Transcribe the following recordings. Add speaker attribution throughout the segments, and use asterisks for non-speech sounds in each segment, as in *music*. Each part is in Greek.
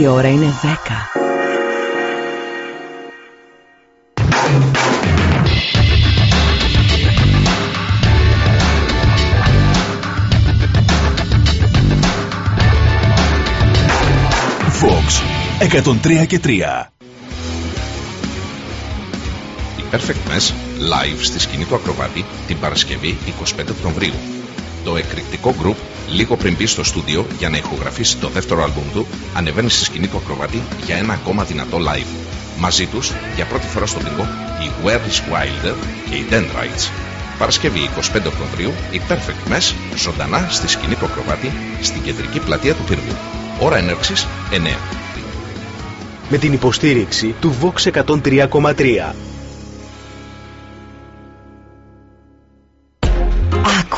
Speaker 1: Η ώρα είναι 10.
Speaker 2: Fox 103 και 3
Speaker 3: Η Perfect Mess live στη σκηνή του Ακροβάτη την Παρασκευή 25 Οκτωβρίου. Το εκρηκτικό group Λίγο πριν μπει στο στούντιο για να ηχογραφήσει το δεύτερο άλμπουμ του, ανεβαίνει στη σκηνή του ακροβάτη για ένα ακόμα δυνατό live. Μαζί τους, για πρώτη φορά στο πυργό, η Where is Wilder και οι Dendrites. Παρασκευή 25 Οκτωβρίου, η Perfect Mess, ζωντανά στη σκηνή του ακροβάτη, στην κεντρική πλατεία του πύργου. Ώρα έναρξης 9.
Speaker 4: Με την υποστήριξη του Vox 103,3.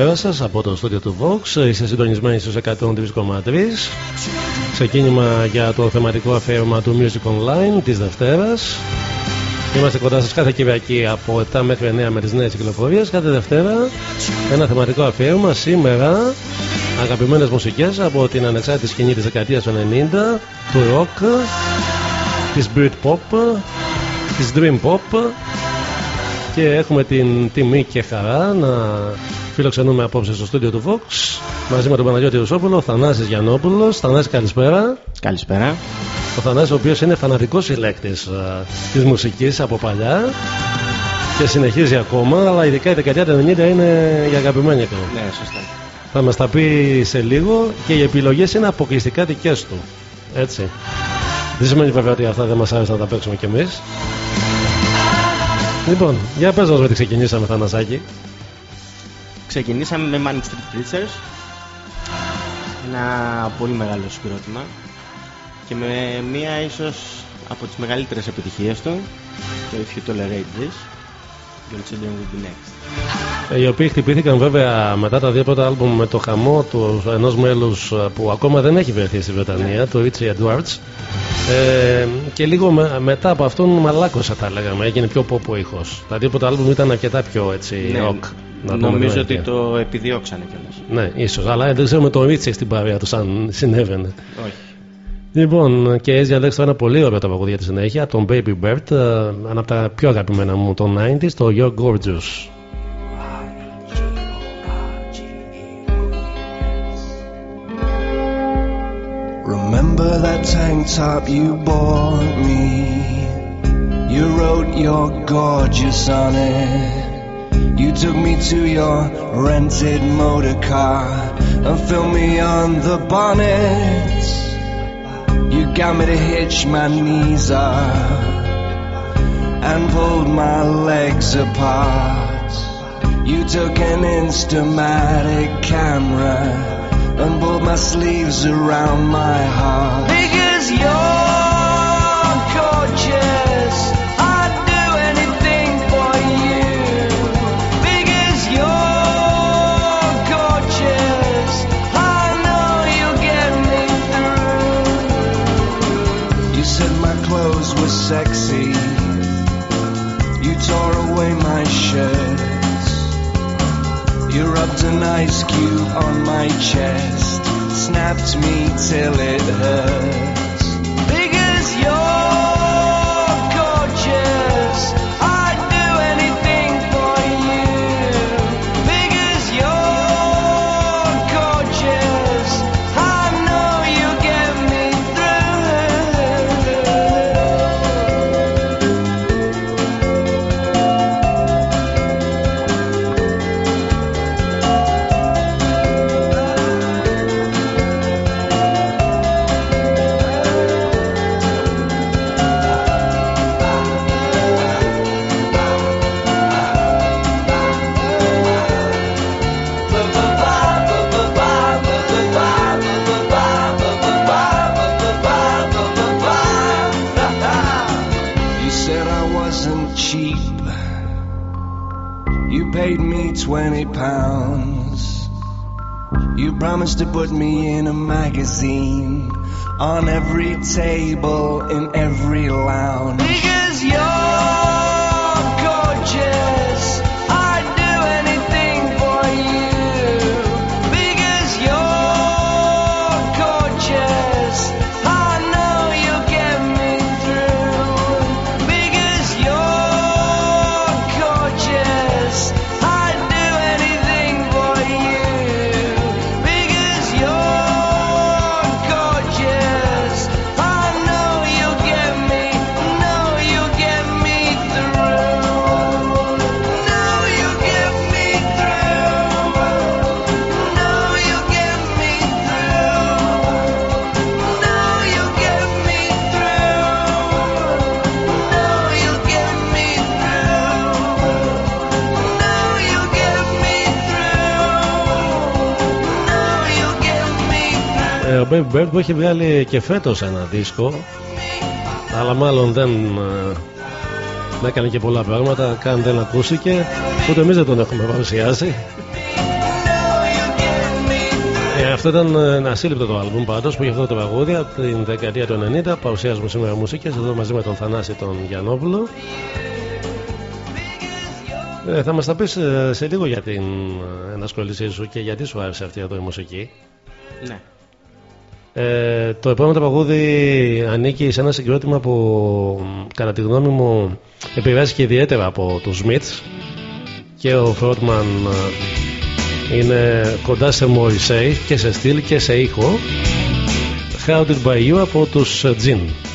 Speaker 5: Καλησπέρα σας από το στούντιο του Vox. Είστε συντονισμένοι στους 103,3. Ξεκίνημα για το θεματικό αφιέρωμα του Music Online της Δευτέρας. Είμαστε κοντά σας κάθε Κυριακή από 7 μέχρι 9 με τις νέες κυκλοφορίες. Κάθε Δευτέρα ένα θεματικό αφιέρωμα. Σήμερα αγαπημένες μουσικές από την ανεξάρτητη σκηνή της δεκαετίας του 90, του rock, της Britpop, της Dream Pop και έχουμε την τιμή και χαρά να φιλοξενούμε απόψε στο στούντιο του Vox μαζί με τον Παναγιώτη Ρουσόπουλο, Θανάσης Γιαννόπουλος. Θανάση καλησπέρα.
Speaker 6: Καλησπέρα.
Speaker 5: Ο Θανάσης ο οποίος είναι φανατικός συλλέκτης uh, της μουσικής από παλιά και συνεχίζει ακόμα, αλλά ειδικά η δεκαετία του 90 είναι η αγαπημένη του.
Speaker 6: Ναι, σωστά.
Speaker 5: Θα μας τα πει σε λίγο και οι επιλογές είναι αποκλειστικά δικές του. Έτσι. Δεν σημαίνει βέβαια ότι αυτά δεν μας άρεσε να τα παίξουμε κι εμείς. Λοιπόν, για πες μας με τι ξεκινήσαμε Θανασάκη.
Speaker 6: Ξεκινήσαμε με Manic Street Preachers. Ένα πολύ μεγάλο συγκρότημα. Και με μία ίσως από τις μεγαλύτερες επιτυχίες του Το If You Tolerate This Your Children Will Be Next
Speaker 5: οι οποίοι χτυπήθηκαν βέβαια μετά τα δύο πρώτα άλμπουμ με το χαμό του ενός μέλους που ακόμα δεν έχει βρεθεί στη Βρετανία, το Richie Edwards ε, και λίγο με, μετά από αυτόν μαλάκωσα τα λέγαμε, έγινε πιο πόπο ήχος. Τα δύο πρώτα άλμπουμ ήταν αρκετά πιο έτσι
Speaker 6: ναι,
Speaker 5: rock.
Speaker 6: Να νομίζω ότι το επιδιώξανε κιόλας.
Speaker 5: Ναι, ίσως, αλλά δεν ξέρουμε το Richie στην παρέα του αν συνέβαινε.
Speaker 6: Όχι.
Speaker 5: Λοιπόν, και έτσι διαλέξω ένα πολύ ωραίο τραγούδι για τη συνέχεια, τον Baby Bird, ένα από τα πιο αγαπημένα μου των 90s, το You're Gorgeous.
Speaker 7: Remember that tank top you bought me? You wrote you're gorgeous on it. You took me to your rented motor car and filmed me on the bonnet. You got me to hitch my knees up and pulled my legs apart. You took an Instamatic camera and pulled my sleeves around my heart. Because you're You rubbed an ice cube on my chest, snapped me till it hurts. To put me in a magazine on every table in every lounge.
Speaker 5: Bird που έχει βγάλει και φέτος ένα δίσκο αλλά μάλλον δεν ε, δεν έκανε και πολλά πράγματα καν δεν ακούστηκε ούτε εμείς δεν τον έχουμε παρουσιάσει
Speaker 8: Ναι, αυτό ήταν ένα σύλληπτο το άλμπουμ πάντως που είχε αυτό το τραγούδι από την δεκαετία του 90. Παρουσιάζουμε σήμερα μουσικές εδώ μαζί με τον Θανάση τον Γιαννόπουλο. Ε, θα μας τα πεις ε, σε λίγο για την ε, ενασχόλησή σου και γιατί σου άρεσε αυτή εδώ η μουσική.
Speaker 9: Ναι.
Speaker 8: Ε, το επόμενο τραγούδι ανήκει σε ένα συγκρότημα που μ, κατά τη γνώμη μου επηρεάστηκε ιδιαίτερα από τους Smiths και ο Φρότμαν είναι κοντά σε Morrissey και σε στυλ και σε ήχο How Did By You από τους ε, Gin.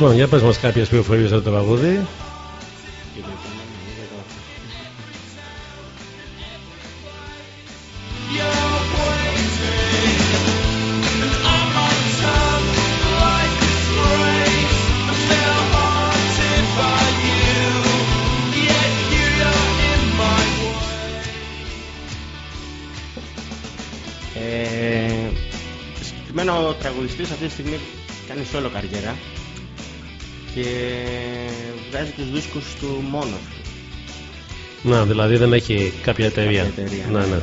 Speaker 8: Λοιπόν, για πες μας κάποιες πληροφορίες για το τραγούδι.
Speaker 9: Τους δίσκους του μόνος του.
Speaker 8: Να, δηλαδή δεν έχει κάποια εταιρεία.
Speaker 9: Κάποια εταιρεία,
Speaker 8: ναι,
Speaker 9: ναι.
Speaker 8: ναι.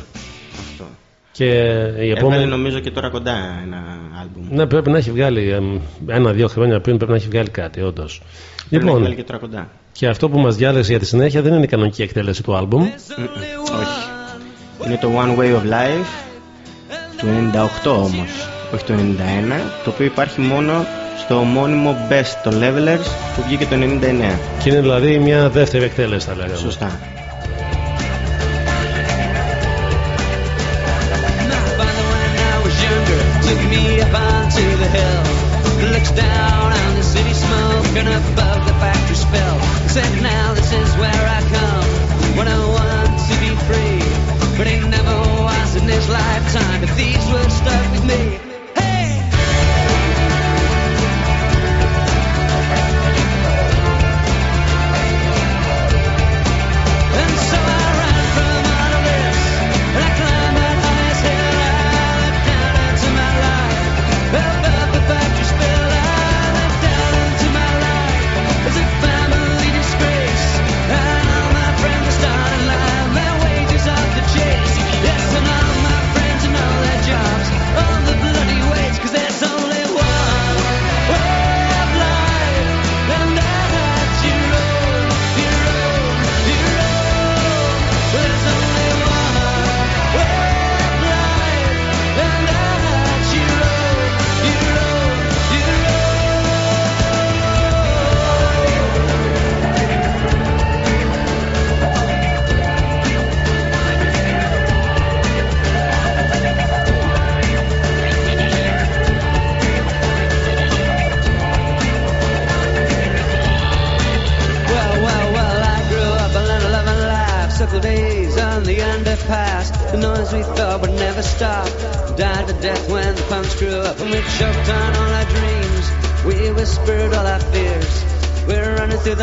Speaker 9: Αυτό.
Speaker 8: Και η
Speaker 9: Έβγαλε
Speaker 8: επόμενη.
Speaker 9: νομίζω και τώρα κοντά ένα άλμπουμ.
Speaker 8: Ναι, πρέπει να έχει βγάλει εμ, ένα-δύο χρόνια πριν πρέπει να έχει βγάλει κάτι, όντως.
Speaker 9: Πρέπει να
Speaker 8: Λοιπόν,
Speaker 9: βγάλει και τώρα κοντά.
Speaker 8: και αυτό που μας διάλεσε για τη συνέχεια δεν είναι η κανονική εκτέλεση του άλμπουμ.
Speaker 9: Όχι. Είναι το One Way of Life του 98 όμως, όχι το 91, το οποίο υπάρχει μόνο το μόνιμο Best των Levelers που βγήκε το 99.
Speaker 8: Και είναι δηλαδή μια δεύτερη εκτέλεση, θα λέγα.
Speaker 9: Σωστά.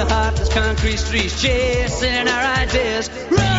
Speaker 10: The
Speaker 9: heartless concrete streets, chasing our ideas. Run!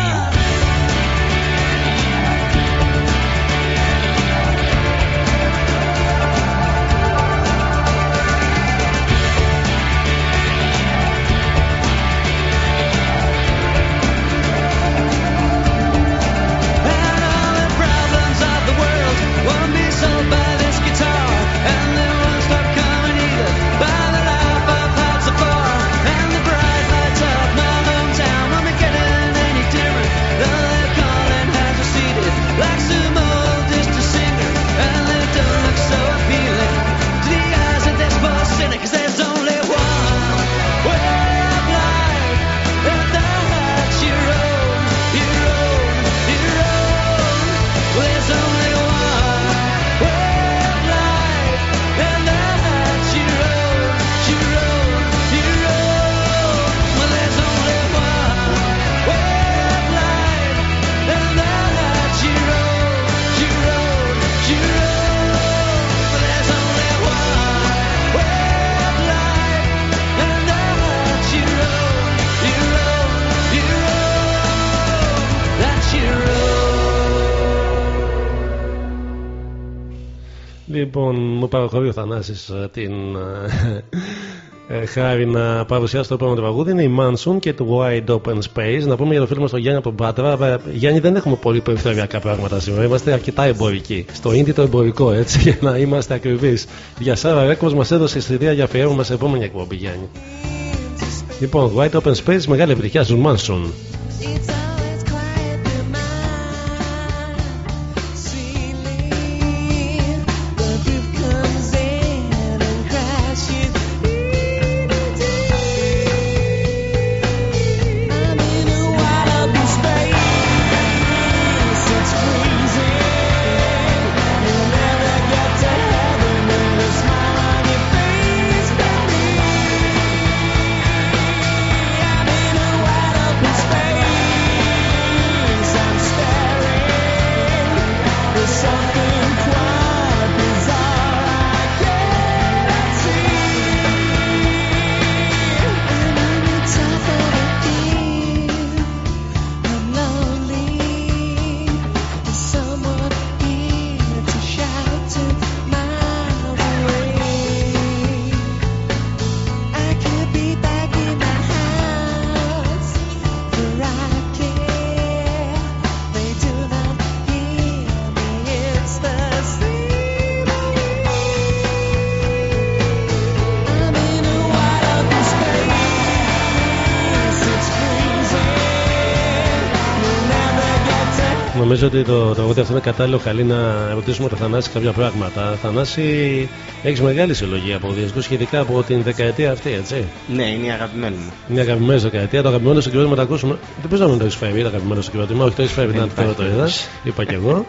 Speaker 5: Μου παραχωρεί ο Θανάσης ε, την ε, ε, χάρη να παρουσιάσει το επόμενο τραγούδι. Είναι η Manson και το Wide Open Space. Να πούμε για το φίλο μας τον Γιάννη από τον Πάτρα. Ε, Γιάννη, δεν έχουμε πολύ περιφερειακά πράγματα σήμερα. Είμαστε αρκετά εμπορικοί. Στο indie το εμπορικό, έτσι, *laughs* για να είμαστε ακριβείς. Για Σάρα Records μας έδωσε εισιτήρια για αφιέρωμα σε επόμενη εκπομπή, Γιάννη. Λοιπόν, Wide Open Space, μεγάλη επιτυχία στους Manson. Ότι το τραγούδι αυτό είναι κατάλληλο καλή να ρωτήσουμε τον Θανάση κάποια πράγματα. Θανάση, έχεις μεγάλη συλλογή από δίσκους σχετικά από την δεκαετία αυτή, έτσι;
Speaker 6: Ναι, είναι η αγαπημένη μου.
Speaker 5: Μια αγαπημένη δεκαετία. Το αγαπημένο συγκρότημα να το ακούσουμε. Δεν ξέρω αν το έχεις φέρει το αγαπημένο συγκρότημα. Όχι, το έχεις φέρει, να το το είδα. Είπα και εγώ.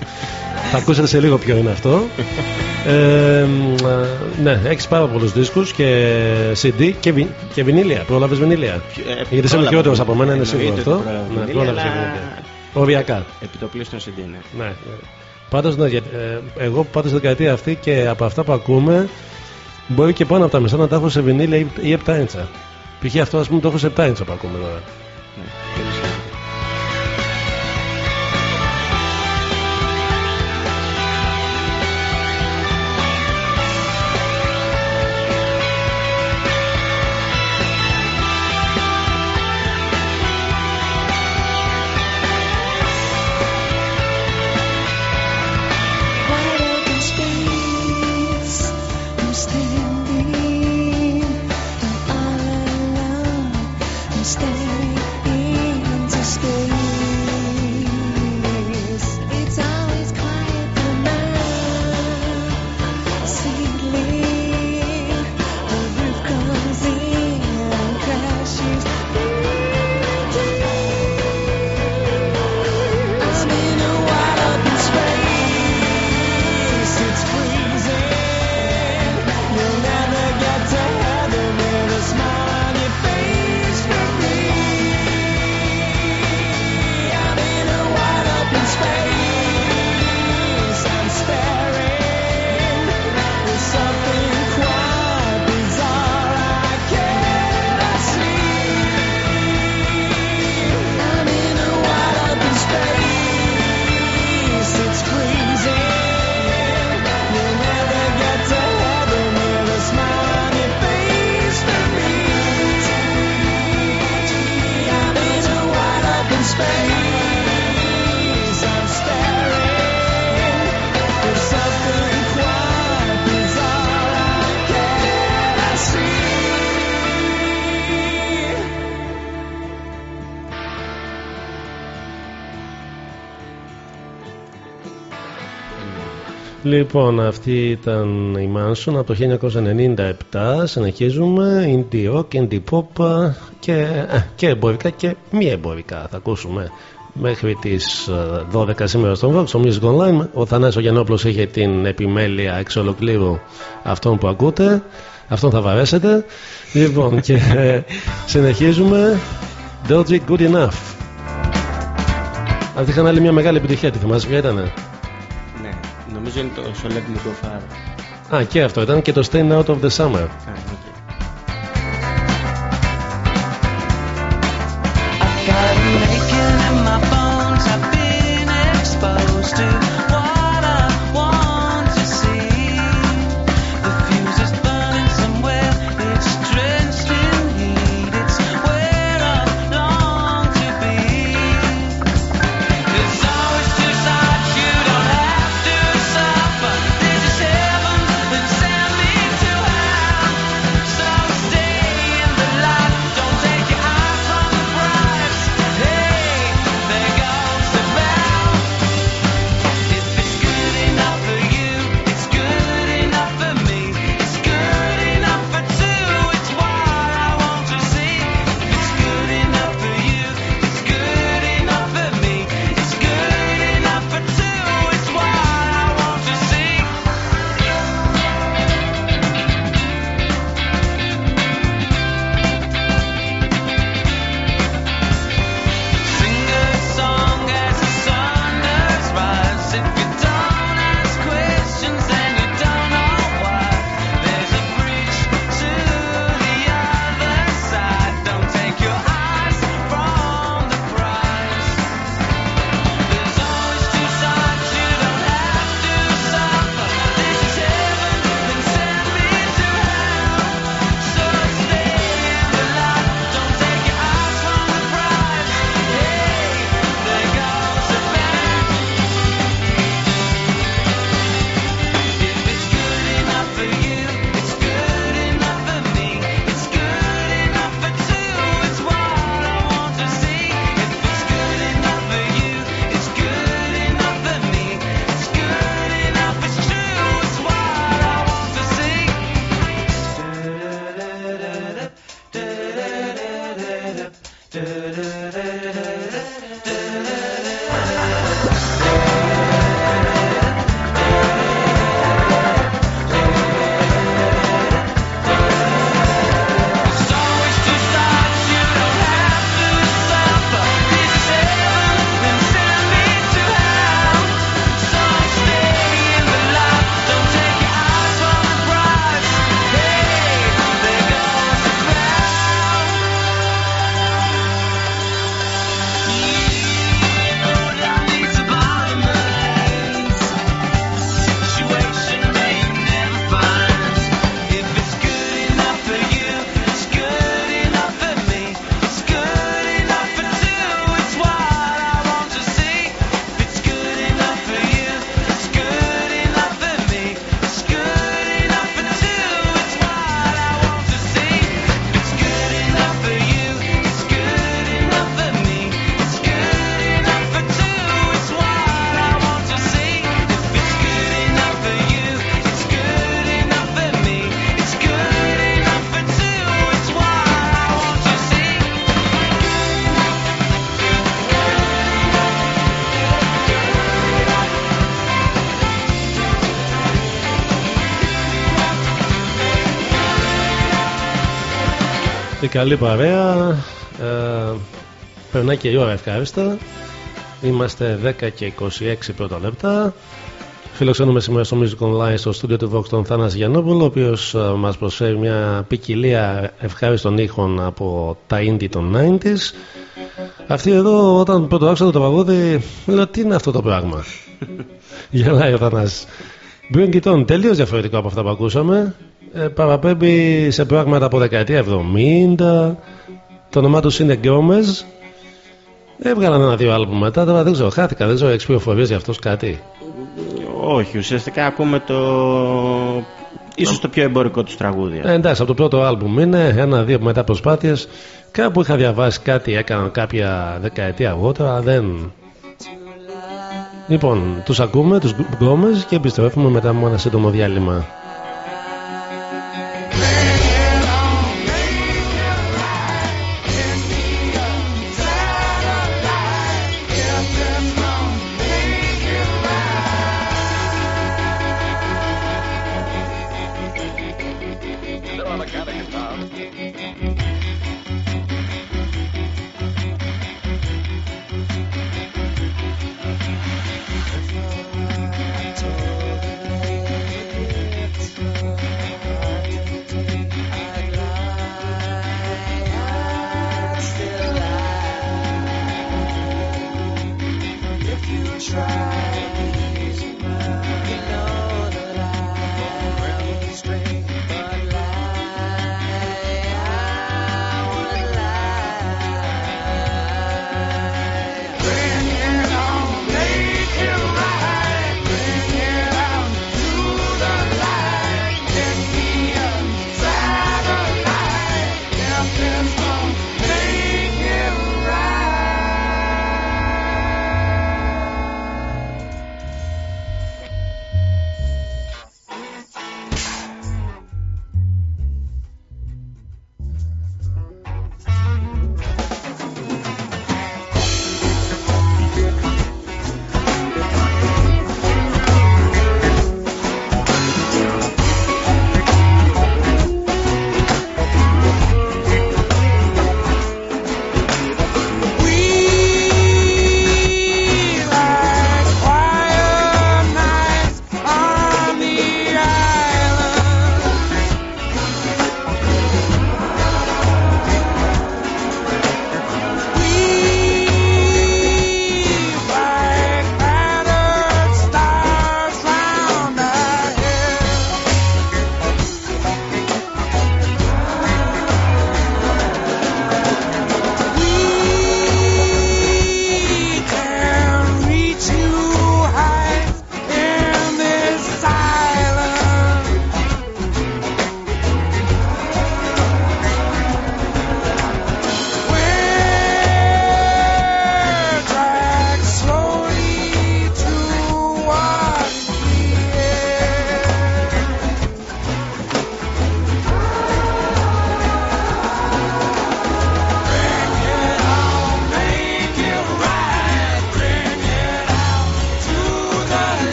Speaker 5: Θα ακούσετε σε λίγο ποιο είναι αυτό. Ε, μ, α, ναι, έχεις πάρα πολλούς δίσκους και CD και, βι, και βινίλια. Πρόλαβες βινίλια.
Speaker 6: Ε,
Speaker 5: Γιατί είσαι
Speaker 6: πρόλαβα.
Speaker 5: μικρότερο από μένα, είναι σίγουρο
Speaker 6: Εννοείται
Speaker 5: αυτό.
Speaker 6: ότι πρόλαβα
Speaker 5: Ναι,
Speaker 6: βινίλια,
Speaker 5: πρόλαβες και
Speaker 6: αλλά
Speaker 5: βινίλια. Οριακά.
Speaker 6: Επιτοπλίστων CD, ναι.
Speaker 5: Ναι. ναι. Πάντως, ναι, γιατί, ε, εγώ πάντως στην δεκαετία αυτή και από αυτά που ακούμε μπορεί και πάνω από τα μισά να τα έχω σε βινίλια ή, ή 7 ίντσα. Π.χ. αυτό ας πούμε το έχω σε 7 ίντσα που ακούμε τώρα.
Speaker 6: ναι.
Speaker 5: Λοιπόν, αυτή ήταν η Manson από το 1997. Συνεχίζουμε. Indie rock, indie pop και, ε, και εμπορικά και μη εμπορικά. Θα ακούσουμε μέχρι τις ε, 12 σήμερα στον Vox, στο Music Online. Ο Θανάσης Γιαννόπουλος είχε την επιμέλεια εξ ολοκλήρου αυτών που ακούτε. Αυτόν θα βαρέσετε. Λοιπόν, και ε, συνεχίζουμε. Doji Good Enough. Αυτή είχαν άλλη μια μεγάλη επιτυχία. Τη θυμάσαι ποια ήτανε.
Speaker 8: Ναι, νομίζω είναι το So Let Me Go Far.
Speaker 5: Α, και αυτό ήταν και το Staying Out of the Summer.
Speaker 8: Α,
Speaker 5: καλή παρέα. Ε, περνάει και η ώρα ευχάριστα. Είμαστε 10 και 26 πρώτα λεπτά. Φιλοξενούμε σήμερα στο Music Online στο στούντιο του Vox τον Θάνας Γιαννόπουλο, ο οποίος μας προσφέρει μια ποικιλία ευχάριστων ήχων από τα indie των 90s. Αυτή εδώ, όταν πρώτο άκουσα το τραγούδι, λέω τι είναι αυτό το πράγμα; *laughs* Γελάει ο Θανάσης. Bring It On, τελείως διαφορετικό από αυτά που ακούσαμε. Ε, παραπέμπει σε πράγματα από δεκαετία 70. Το όνομά τους είναι Γκόμεζ. Έβγαλαν ένα-δύο άλμπουμ μετά. Τώρα δεν ξέρω, χάθηκα. Δεν ξέρω, έχει πληροφορίε για αυτό κάτι.
Speaker 8: Όχι, ουσιαστικά ακούμε το. ίσως το πιο εμπορικό τους τραγούδι.
Speaker 5: Ε, εντάξει, από το πρώτο άλμπουμ είναι ένα-δύο μετά προσπάθειες. Κάπου είχα διαβάσει κάτι, έκαναν κάποια δεκαετία αργότερα, δεν.
Speaker 11: Λοιπόν, τους ακούμε, τους γκόμες και επιστρέφουμε μετά από ένα σύντομο διάλειμμα.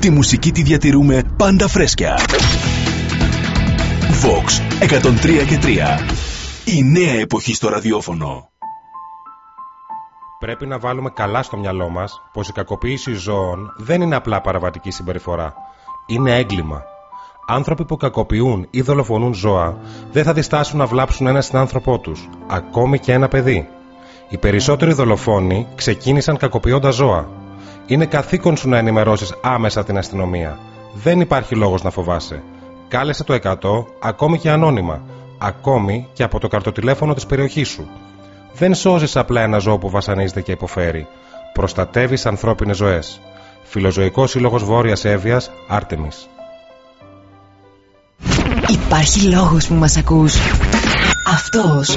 Speaker 2: Τη μουσική τη διατηρούμε πάντα φρέσκια. Vox 103 και 3. Η νέα εποχή στο ραδιόφωνο.
Speaker 12: Πρέπει να βάλουμε καλά στο μυαλό μας πως η κακοποίηση ζώων δεν είναι απλά παραβατική συμπεριφορά. Είναι έγκλημα. Άνθρωποι που κακοποιούν ή δολοφονούν ζώα δεν θα διστάσουν να βλάψουν ένα συνάνθρωπό τους, ακόμη και ένα παιδί. Οι περισσότεροι δολοφόνοι ξεκίνησαν κακοποιώντας ζώα. Είναι καθήκον σου να ενημερώσεις άμεσα την αστυνομία. Δεν υπάρχει λόγος να φοβάσαι. Κάλεσε το 100 ακόμη και ανώνυμα, ακόμη και από το καρτοτηλέφωνο της περιοχής σου. Δεν σώζεις απλά ένα ζώο που βασανίζεται και υποφέρει. Προστατεύεις ανθρώπινες ζωές. Φιλοζωικός Σύλλογος Βόρειας Εύβοιας, Άρτεμις.
Speaker 9: Υπάρχει λόγος που μας ακούς. Αυτός.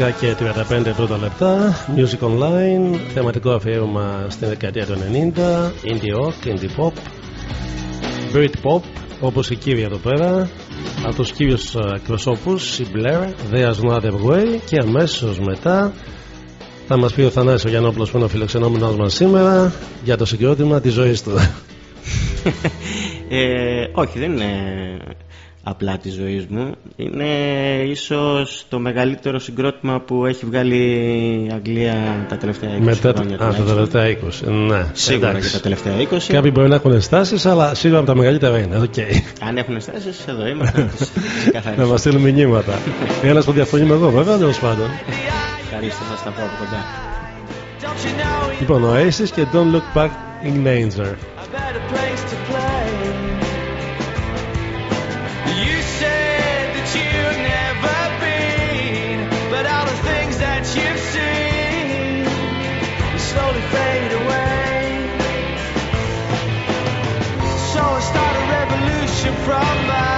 Speaker 5: 10 και 35 πρώτα λεπτά. Music Online Θεματικό αφιέρωμα στην δεκαετία του 90 Indie Rock, Indie Pop Brit Pop όπως η κύρια εδώ πέρα. Από τους κύριους ε, εκπροσώπους η Blair, There's No Other Way. Και αμέσως μετά θα μας πει ο Θανάσης ο Γιαννόπουλος που είναι ο φιλοξενόμενος μας σήμερα για το συγκρότημα της ζωής του. *laughs*
Speaker 6: Ε, όχι, δεν είναι απλά της ζωής μου. Είναι ίσως το μεγαλύτερο συγκρότημα που έχει βγάλει η Αγγλία τα τελευταία 20
Speaker 5: μετά
Speaker 6: χρόνια.
Speaker 5: α, τα
Speaker 6: τουλάχιστον.
Speaker 5: τελευταία 20 ναι,
Speaker 6: Σίγουρα
Speaker 5: εντάξει.
Speaker 6: και τα τελευταία 20.
Speaker 5: Κάποιοι μπορεί να έχουν ενστάσεις αλλά σίγουρα από τα μεγαλύτερα είναι οκ.
Speaker 6: Αν έχουν ενστάσεις, εδώ είμαστε. *laughs* να τις ξεκαθαρίσουμε.
Speaker 5: να μας στείλουν μηνύματα *laughs* ένας που διαφωνεί με εγώ βέβαια τέλος πάντων
Speaker 6: Ευχαρίστως, θα στα πω από κοντά.
Speaker 5: Λοιπόν, Oasis και Don't Look Back in
Speaker 8: Anger. From my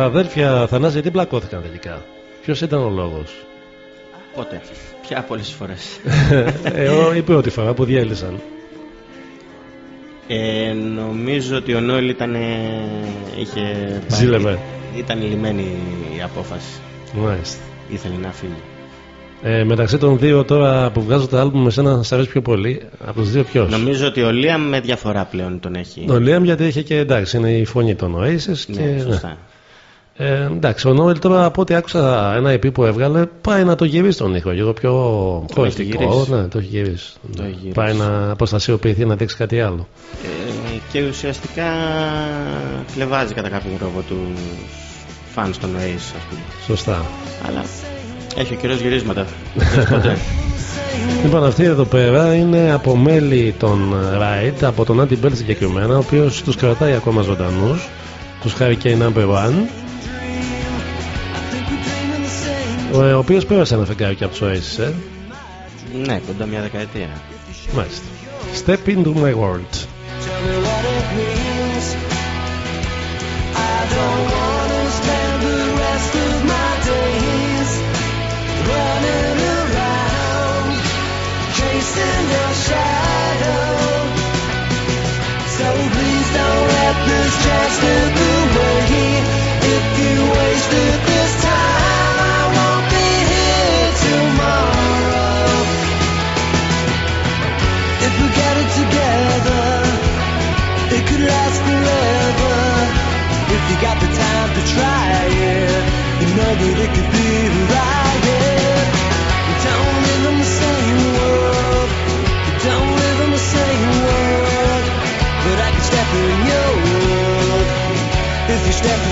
Speaker 5: Τα αδέρφια Θανάση γιατί πλακώθηκαν τελικά; Ποιος ήταν ο λόγος;
Speaker 6: Πότε; Πια πολλές φορές.
Speaker 5: ε, ο- η πρώτη φορά που διέλυσαν.
Speaker 6: Ε, νομίζω ότι ο Νόελ ήταν. ε, είχε. πάρει-
Speaker 5: Ζήλευε.
Speaker 6: Ήταν λυμένη η απόφαση.
Speaker 5: Μάλιστα.
Speaker 6: Ήθελε να φύγει.
Speaker 5: Ε, μεταξύ των δύο τώρα που βγάζω το άλμπουμ με σένα σας αρέσει πιο πολύ από τους δύο ποιος;
Speaker 6: Νομίζω ότι ο Λίαμ με διαφορά πλέον τον έχει.
Speaker 5: Ο Liam γιατί είχε και εντάξει είναι η φωνή των Oasis και
Speaker 6: Ναι, σωστά.
Speaker 5: Ε, εντάξει, ο Νόελ τώρα από ό,τι άκουσα ένα EP που έβγαλε πάει να το γυρίσει τον ήχο. Λίγο πιο
Speaker 6: έχει
Speaker 5: χωριστικό.
Speaker 6: γυρίσει.
Speaker 5: Ναι, το έχει γυρίσει.
Speaker 6: Το έχει γυρίσει.
Speaker 5: Πάει να αποστασιοποιηθεί να δείξει κάτι άλλο.
Speaker 6: Ε, και ουσιαστικά κλεβάζει κατά κάποιο τρόπο τους φαν των Oasis, ας πούμε.
Speaker 5: Σωστά.
Speaker 6: Αλλά έχει ο καιρός γυρίσματα. Δεν *laughs* ποτέ.
Speaker 5: Λοιπόν, αυτή εδώ πέρα είναι από μέλη των Ride, από τον Andy Bell συγκεκριμένα, ο οποίος τους κρατάει ακόμα ζωντανούς. Τους Hurricane Number One. Ο, ο οποίο πέρασε ένα φεγγάρι και από του Oasis, ε.
Speaker 6: ναι, κοντά μια δεκαετία.
Speaker 5: Μάλιστα. Step into my world.
Speaker 13: Tell me what it means. I don't wanna spend the rest of my days running around, chasing your shadow. So please don't let this chance slip away. If you got the time to try it, you know that it could be right. yeah. Don't live in the same world. Don't live in the same world. But I can step in your world if you step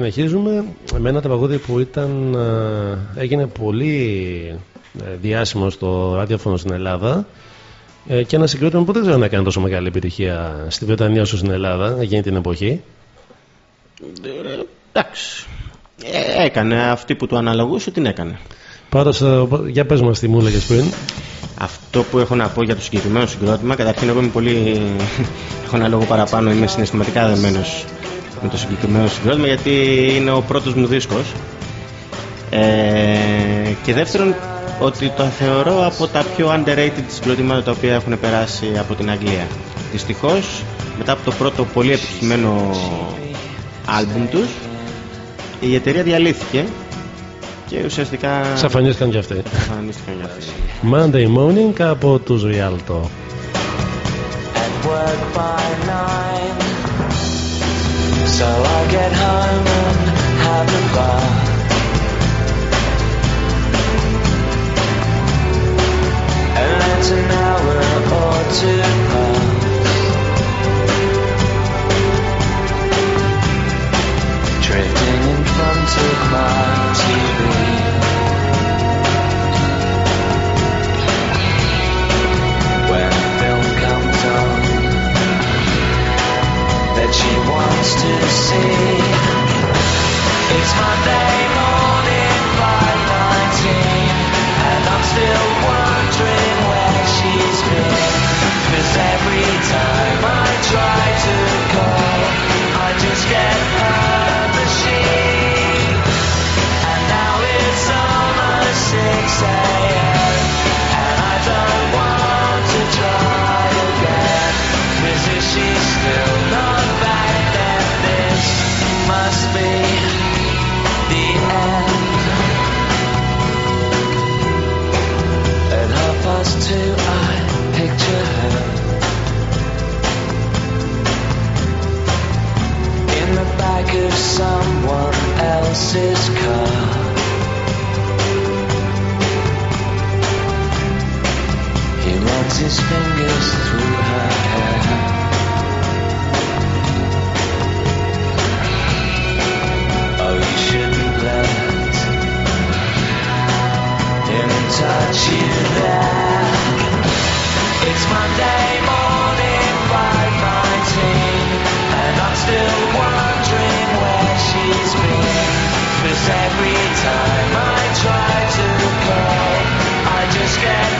Speaker 5: Συνεχίζουμε με ένα τραγούδι που ήταν, ε, έγινε πολύ ε, διάσημο στο ραδιόφωνο στην Ελλάδα ε, και ένα συγκρότημα που δεν ξέρω να κάνει τόσο μεγάλη επιτυχία στη Βρετανία όσο στην Ελλάδα εκείνη την εποχή.
Speaker 6: Ε, εντάξει. Ε, έκανε αυτή που του αναλογούσε, την έκανε.
Speaker 5: Πάντως, ε, για πες μας τι μου έλεγες πριν.
Speaker 6: Αυτό που έχω να πω για το συγκεκριμένο συγκρότημα, καταρχήν εγώ είμαι πολύ. *laughs* έχω ένα λόγο παραπάνω, είμαι συναισθηματικά δεμένος με το συγκεκριμένο συγκρότημα γιατί είναι ο πρώτος μου δίσκος. Ε, και δεύτερον, ότι το θεωρώ από τα πιο underrated συγκροτήματα τα οποία έχουν περάσει από την Αγγλία. Δυστυχώς, μετά από το πρώτο πολύ επιτυχημένο άλμπουμ τους, η εταιρεία διαλύθηκε και ουσιαστικά
Speaker 5: Ξαφανίστηκαν κι αυτοί.
Speaker 6: εξαφανίστηκαν για αυτή.
Speaker 5: Monday morning από τους Rialto.
Speaker 13: at work by nine. So I get home and have a bath. And let an hour or two pass. Drifting in front of my TV. She wants to see. It's Monday morning, 519, and I'm still wondering where she's been. 'Cause every time I try to call, I just get her machine. And now it's almost 6 a.m. He runs his fingers through her hair. Touch you there. It's Monday morning, 519, and I'm still wondering where she's been. 'Cause every time I try to call, I just get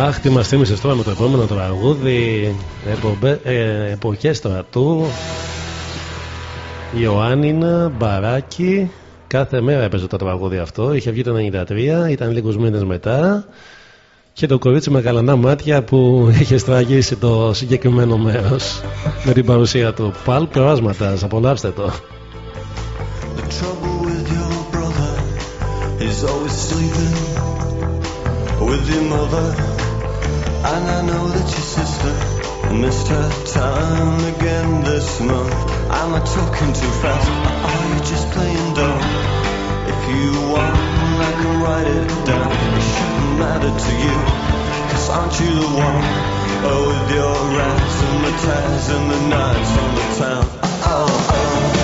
Speaker 5: Αχ, τι μας θύμισες τώρα με το επόμενο τραγούδι. Επομπέ, ε, εποχές στρατού. Ιωάννινα, Μπαράκι Κάθε μέρα έπαιζε το τραγούδι αυτό. Είχε βγει το 93, ήταν λίγους μήνες μετά. Και το κορίτσι με καλανά μάτια που *laughs* είχε στραγγίσει το συγκεκριμένο μέρος Με την παρουσία του. Παλ Περάσματας, απολαύστε το.
Speaker 14: The And I know that your sister missed her time again this month. Am I talking too fast? Or are you just playing dumb? If you want, I can write it down. It shouldn't matter to you. Cause aren't you the one? Oh, with your rats and the ties and the knives from the town. Oh, oh.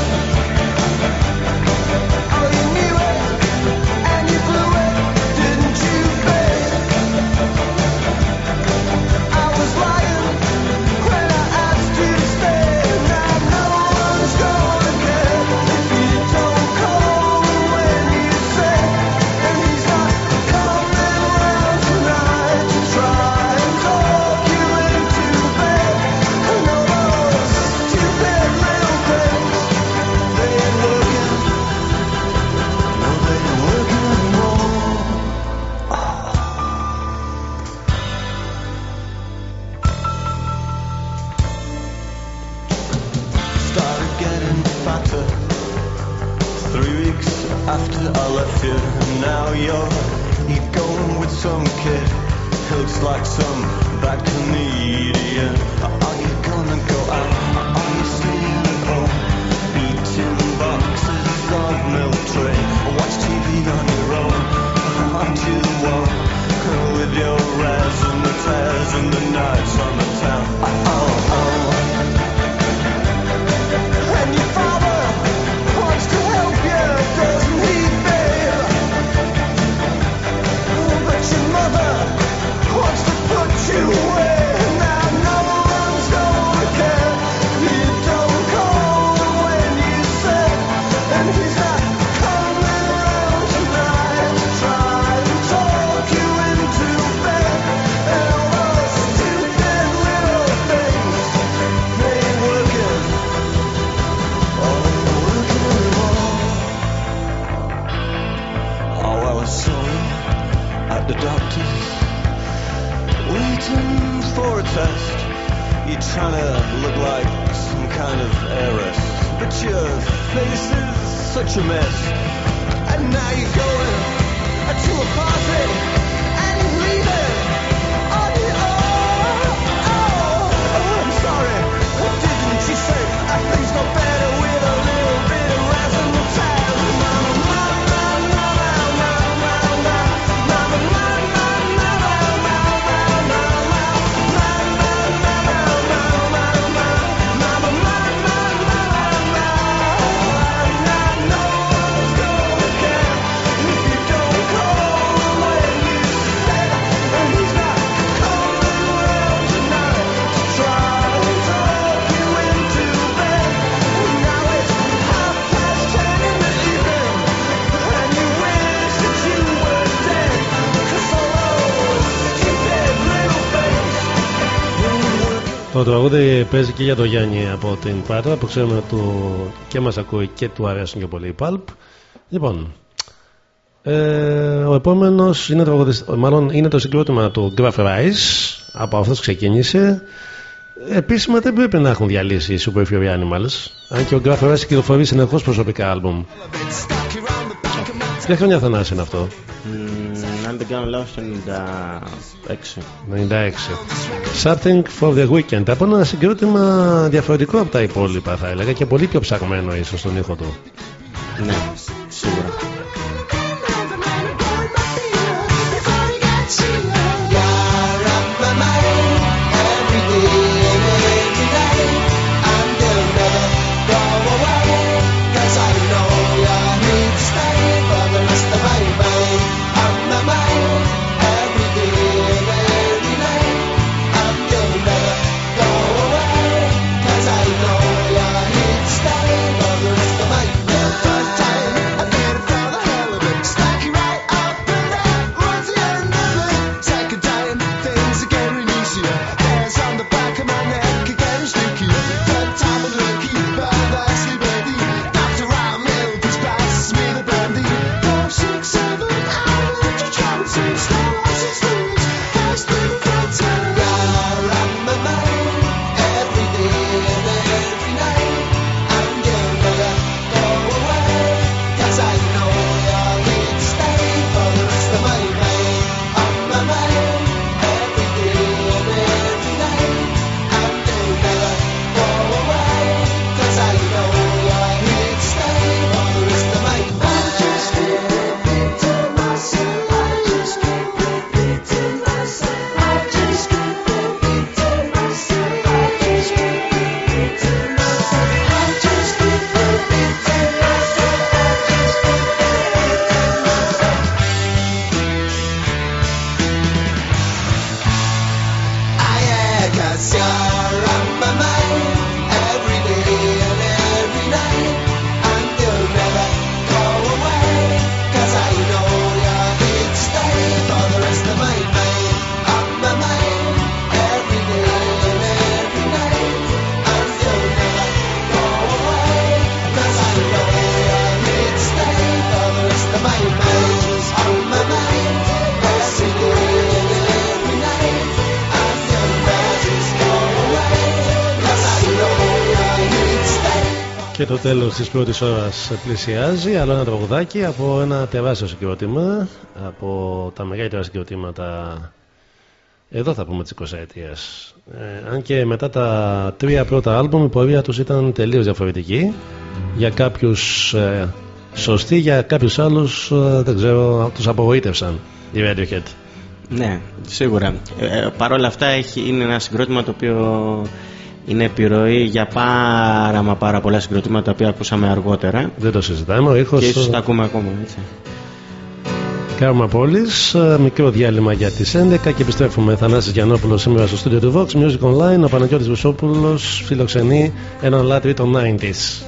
Speaker 14: your
Speaker 5: Το τραγούδι παίζει και για το Γιάννη από την Πάτρα που ξέρουμε του και μας ακούει και του αρέσουν και πολύ οι Pulp. Λοιπόν, ε, ο επόμενος είναι, τραγουδισ- μάλλον είναι το συγκρότημα του Graph Rise από αυτός που ξεκίνησε. Επίσημα δεν πρέπει να έχουν διαλύσει οι Super Fury Animals. Αν και ο Graph Rise κυκλοφορεί συνεχώς προσωπικά άλμπουμ. Ποια χρονιά Θανάσης είναι αυτό;
Speaker 6: Μμμ, αν δεν κάνω λάθος το 96.
Speaker 5: 96. Something for the Weekend. Από ένα συγκρότημα διαφορετικό από τα υπόλοιπα θα έλεγα και πολύ πιο ψαγμένο ίσως στον ήχο του.
Speaker 6: Ναι, σίγουρα.
Speaker 5: Τέλος της πρώτης ώρας πλησιάζει άλλο ένα τραγουδάκι από ένα τεράστιο συγκρότημα από τα μεγαλύτερα συγκροτήματα εδώ θα πούμε της 20 αιτίας ε, αν και μετά τα τρία πρώτα άλμπουμ η πορεία τους ήταν τελείως διαφορετική. Για κάποιους ε, σωστοί για κάποιους άλλους ε, δεν ξέρω τους απογοήτευσαν οι Radiohead.
Speaker 6: Ναι, σίγουρα. Ε, Παρ' όλα αυτά έχει, είναι ένα συγκρότημα το οποίο είναι επιρροή για πάρα μα πάρα πολλά συγκροτήματα τα οποία ακούσαμε αργότερα.
Speaker 5: δεν το συζητάμε ο ήχος
Speaker 6: Και ίσως τα ακούμε ακόμα έτσι.
Speaker 5: Κάρμα Πόλης, ε, μικρό διάλειμμα για τις 11 και επιστρέφουμε. Θανάσης Γιαννόπουλος σήμερα στο στούντιο του Vox Music Online. Ο Παναγιώτης Βουσόπουλος φιλοξενεί έναν λάτρη των 90s.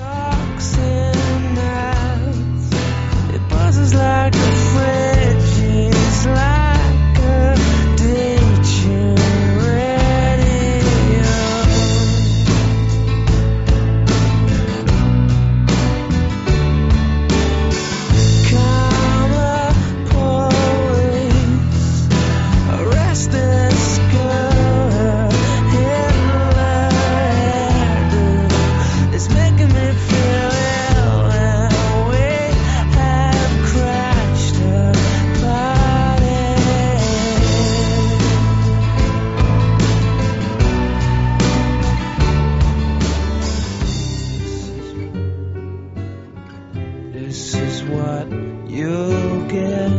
Speaker 13: You'll get.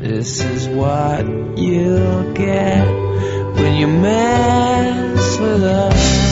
Speaker 13: This is what you'll get when you mess with us.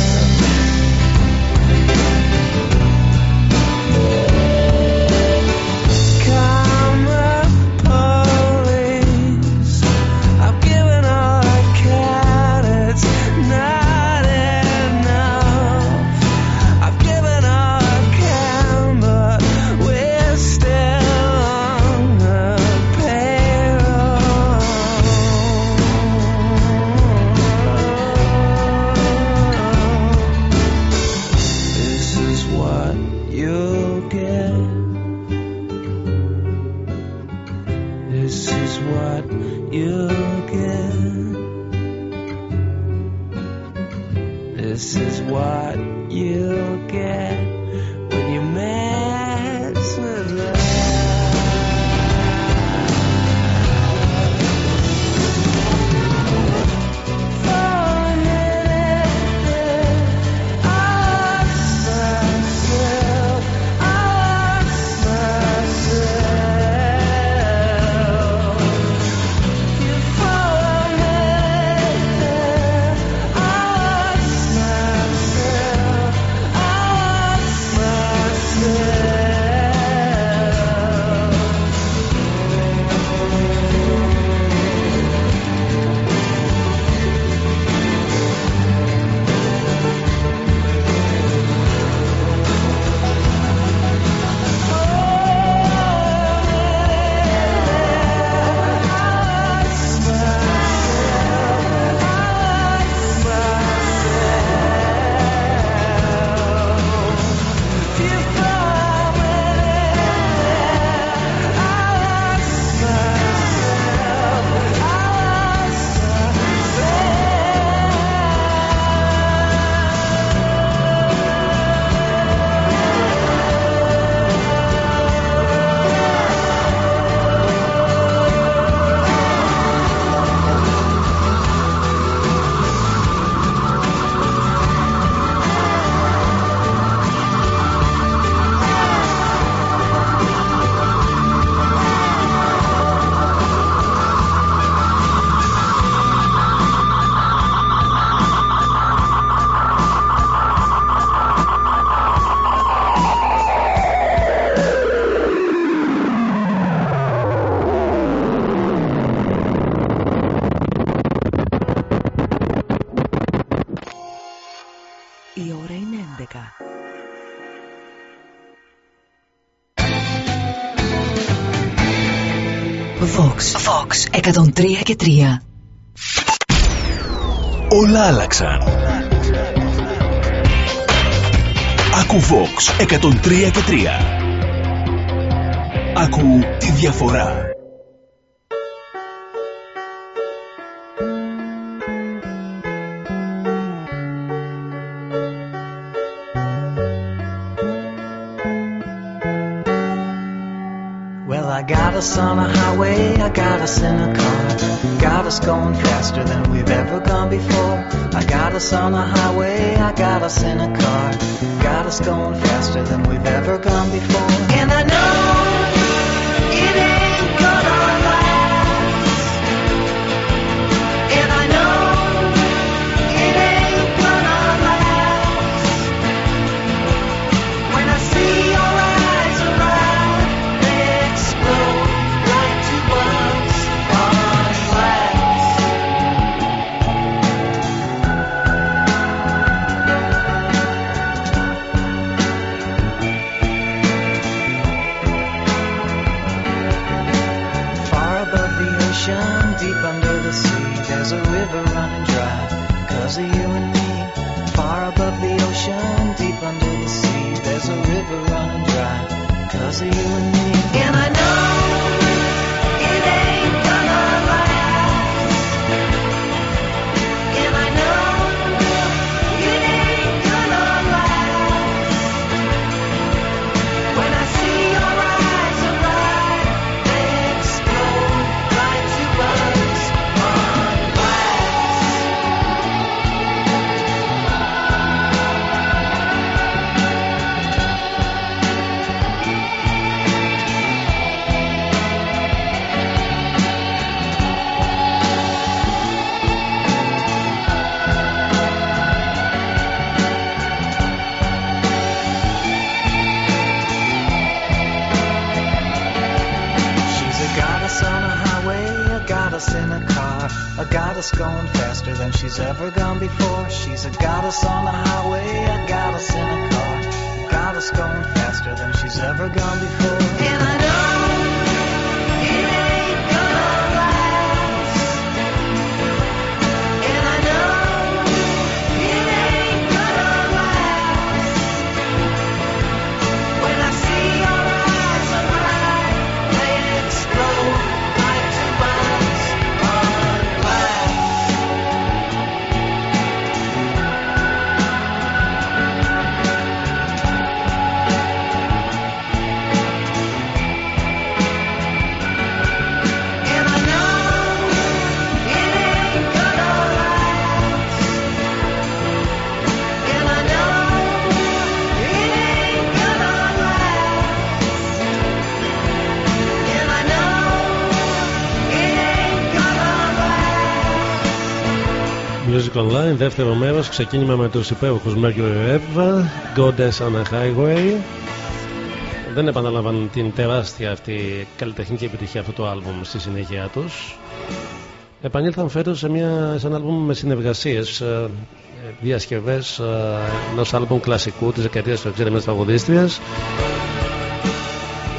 Speaker 1: 103 και 3.
Speaker 2: Όλα άλλαξαν. Ακού Vox 103 και 3. Ακού τη διαφορά.
Speaker 15: Well, I got a on I got us in a car. Got us going faster than we've ever gone before. I got us on a highway, I got us in a car. Got us going faster than we've ever gone before. And I know it ain't gonna see you and me. Goddess going faster than she's ever gone before. She's a goddess on the highway, a goddess in a car, a goddess going faster than she's ever gone before.
Speaker 5: Music Online, δεύτερο μέρος, ξεκίνημα με τους υπέροχους Mercury Rev, Goddess on a Highway. Δεν επαναλαμβάνουν την τεράστια αυτή καλλιτεχνική επιτυχία αυτού του άλμπουμ στη συνέχεια τους. Επανήλθαν φέτος σε, μια, σε ένα άλμπουμ με συνεργασίες, ε, διασκευές ε, ενός άλμπουμ κλασικού της δεκαετίας του 60 με τις τραγουδίστριες.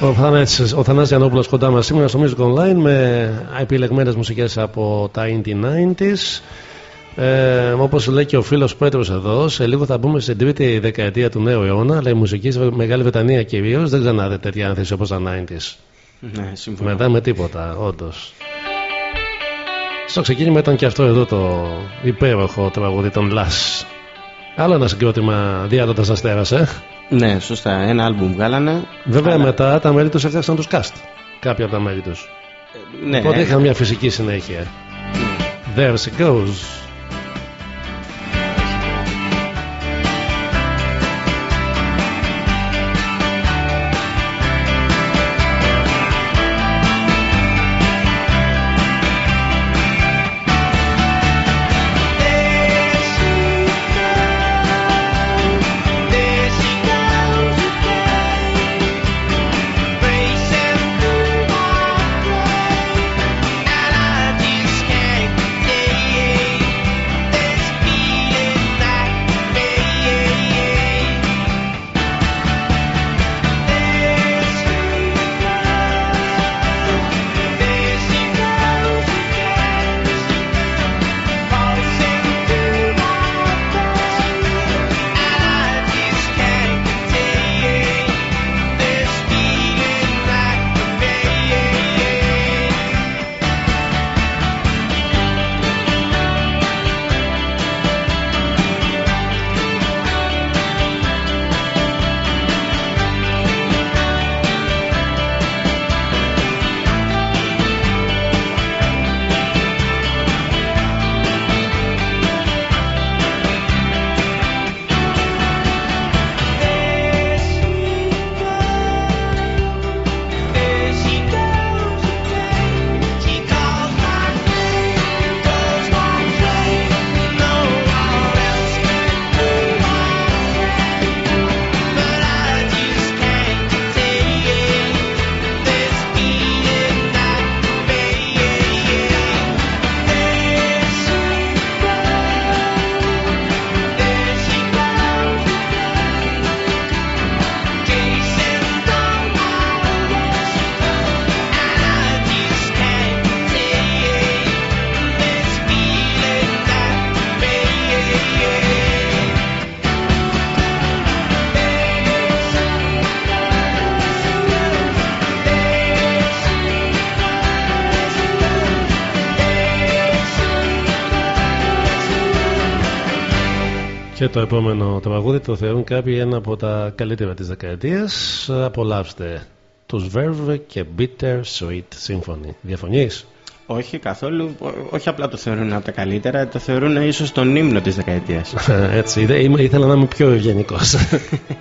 Speaker 5: Ο Θανάσης, ο Θανάσης Γιαννόπουλος κοντά μας σήμερα στο Music Online με επιλεγμένες μουσικές από τα indie 90s. Ε, Όπως λέει και ο φίλος Πέτρος εδώ, σε λίγο θα μπούμε στην τρίτη δεκαετία του νέου αιώνα, αλλά η μουσική στη Μεγάλη Βρετανία κυρίως δεν ξανάδε τέτοια άνθηση όπως τα 90s.
Speaker 6: Ναι, συμφωνώ.
Speaker 5: Μετά με τίποτα, όντως. Στο ξεκίνημα ήταν και αυτό εδώ το υπέροχο τραγούδι των Λας. Άλλο ένα συγκρότημα διάδοτα αστέρα, ε.
Speaker 6: Ναι, σωστά. Ένα άλμπουμ βγάλανε.
Speaker 5: Βέβαια
Speaker 6: Αλλά-
Speaker 5: μετά τα μέλη τους έφτιαξαν τους cast. Κάποια από τα μέλη τους.
Speaker 6: ναι,
Speaker 5: Οπότε
Speaker 6: ε.
Speaker 5: είχαν μια φυσική συνέχεια. There she goes.
Speaker 16: Το επόμενο τραγούδι το θεωρούν κάποιοι ένα από τα καλύτερα της δεκαετίας. Απολαύστε τους Verve και Bitter Sweet Symphony. Διαφωνείς;
Speaker 6: Όχι καθόλου, ό- όχι απλά το θεωρούν από τα καλύτερα, το θεωρούν ίσως τον ύμνο της δεκαετίας. *laughs*
Speaker 16: Έτσι, είδε- είμαι- ήθελα να είμαι πιο ευγενικός. *laughs*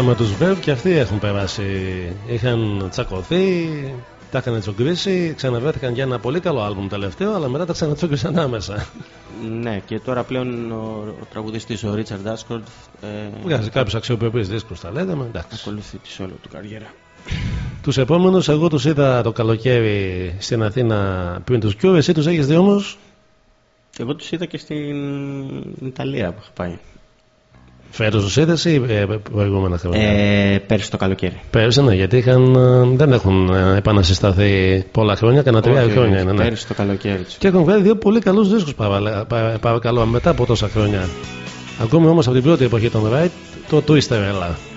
Speaker 5: violence.
Speaker 16: Αυτά με τους Verve και αυτοί έχουν περάσει. Είχαν τσακωθεί, τα είχαν τσογκρίσει, ξαναβρέθηκαν για ένα πολύ καλό άλμπουμ τελευταίο, αλλά μετά τα ξανατσόγκρισαν άμεσα.
Speaker 6: Ναι, και τώρα πλέον ο, ο τραγουδιστής ο Ρίτσαρντ Άσκορντ ε,
Speaker 16: Βγάζει κάποιους αξιοπρεπεί δίσκους, τα λέμε. Εντάξει.
Speaker 6: ακολουθεί τη όλο του καριέρα.
Speaker 16: Τους επόμενους, εγώ τους είδα το καλοκαίρι στην Αθήνα πριν τους Cure. Εσύ τους έχεις δει όμως;
Speaker 6: Εγώ τους είδα και στην Ιταλία που είχα πάει.
Speaker 16: Φέτος του είδε ή ε, προηγούμενα χρόνια;
Speaker 6: Ε, πέρσι το καλοκαίρι.
Speaker 16: Πέρυσι, ναι, γιατί είχαν, ε, δεν έχουν ε, επανασυσταθεί πολλά χρόνια, κανένα τρία
Speaker 6: Όχι,
Speaker 16: χρόνια
Speaker 6: όχι,
Speaker 16: είναι. Ναι.
Speaker 6: Πέρσι το καλοκαίρι. τους.
Speaker 16: Και έχουν βγάλει δύο πολύ καλούς δίσκους παρακαλώ μετά από τόσα χρόνια. Ακούμε όμως από την πρώτη εποχή των Right το Twister Ella.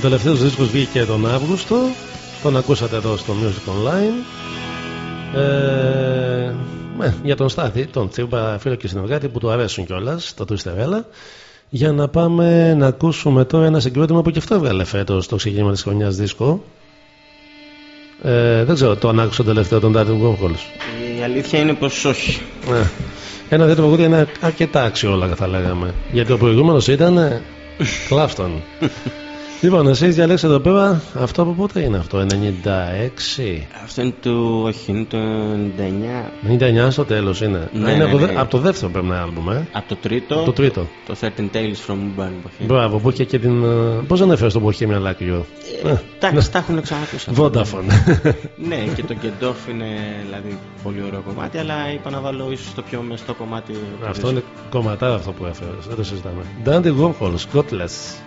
Speaker 5: Τελευταίος δίσκος βγήκε τον Αύγουστο Τον ακούσατε εδώ στο Music Online. Ε, ε, Για τον Στάθη, τον Τσίμπα φίλο και συνεργάτη που του αρέσουν κιόλας το Twister Vela Για να πάμε να ακούσουμε τώρα ένα συγκρότημα που και αυτό έβγαλε φέτος στο ξεκίνημα της χρονιάς δίσκο. Ε, Δεν ξέρω, το αν άκουσα το τελευταίο τον Darren Warhols
Speaker 6: Η αλήθεια είναι πως όχι.
Speaker 5: ε, Ένα τέτοιο τραγούδι είναι αρκετά αξιόλογα θα λέγαμε. Γιατί ο προηγούμενος ήταν ε, Clapton *laughs* Λοιπόν, εσείς διαλέξατε εδώ πέρα αυτό από πότε είναι αυτό, 96.
Speaker 6: Αυτό είναι του. Όχι, είναι το 99.
Speaker 5: 99 στο τέλος είναι.
Speaker 6: Ναι,
Speaker 5: είναι
Speaker 6: ναι,
Speaker 5: από, δε-
Speaker 6: ναι.
Speaker 5: από το δεύτερο πρέπει να είναι άλμπουμ, ε.
Speaker 6: Από το τρίτο.
Speaker 5: Το τρίτο.
Speaker 6: Το 13 Tales from Urban εποχή.
Speaker 5: Μπράβο, που είχε και την. Πώς δεν έφερε στο Bohemian Like You. Ε,
Speaker 6: Εντάξει, τα έχουν ξανακούσει. αυτά.
Speaker 5: Vodafone. *laughs*
Speaker 6: ναι, και το Get Off είναι δηλαδή πολύ ωραίο κομμάτι, αλλά είπα να βάλω ίσως το πιο μεστό κομμάτι. του
Speaker 5: αυτό
Speaker 6: δίσκου.
Speaker 5: είναι κομματάρα αυτό που έφερες. Δεν το συζητάμε. Dandy Warhol, Scottless.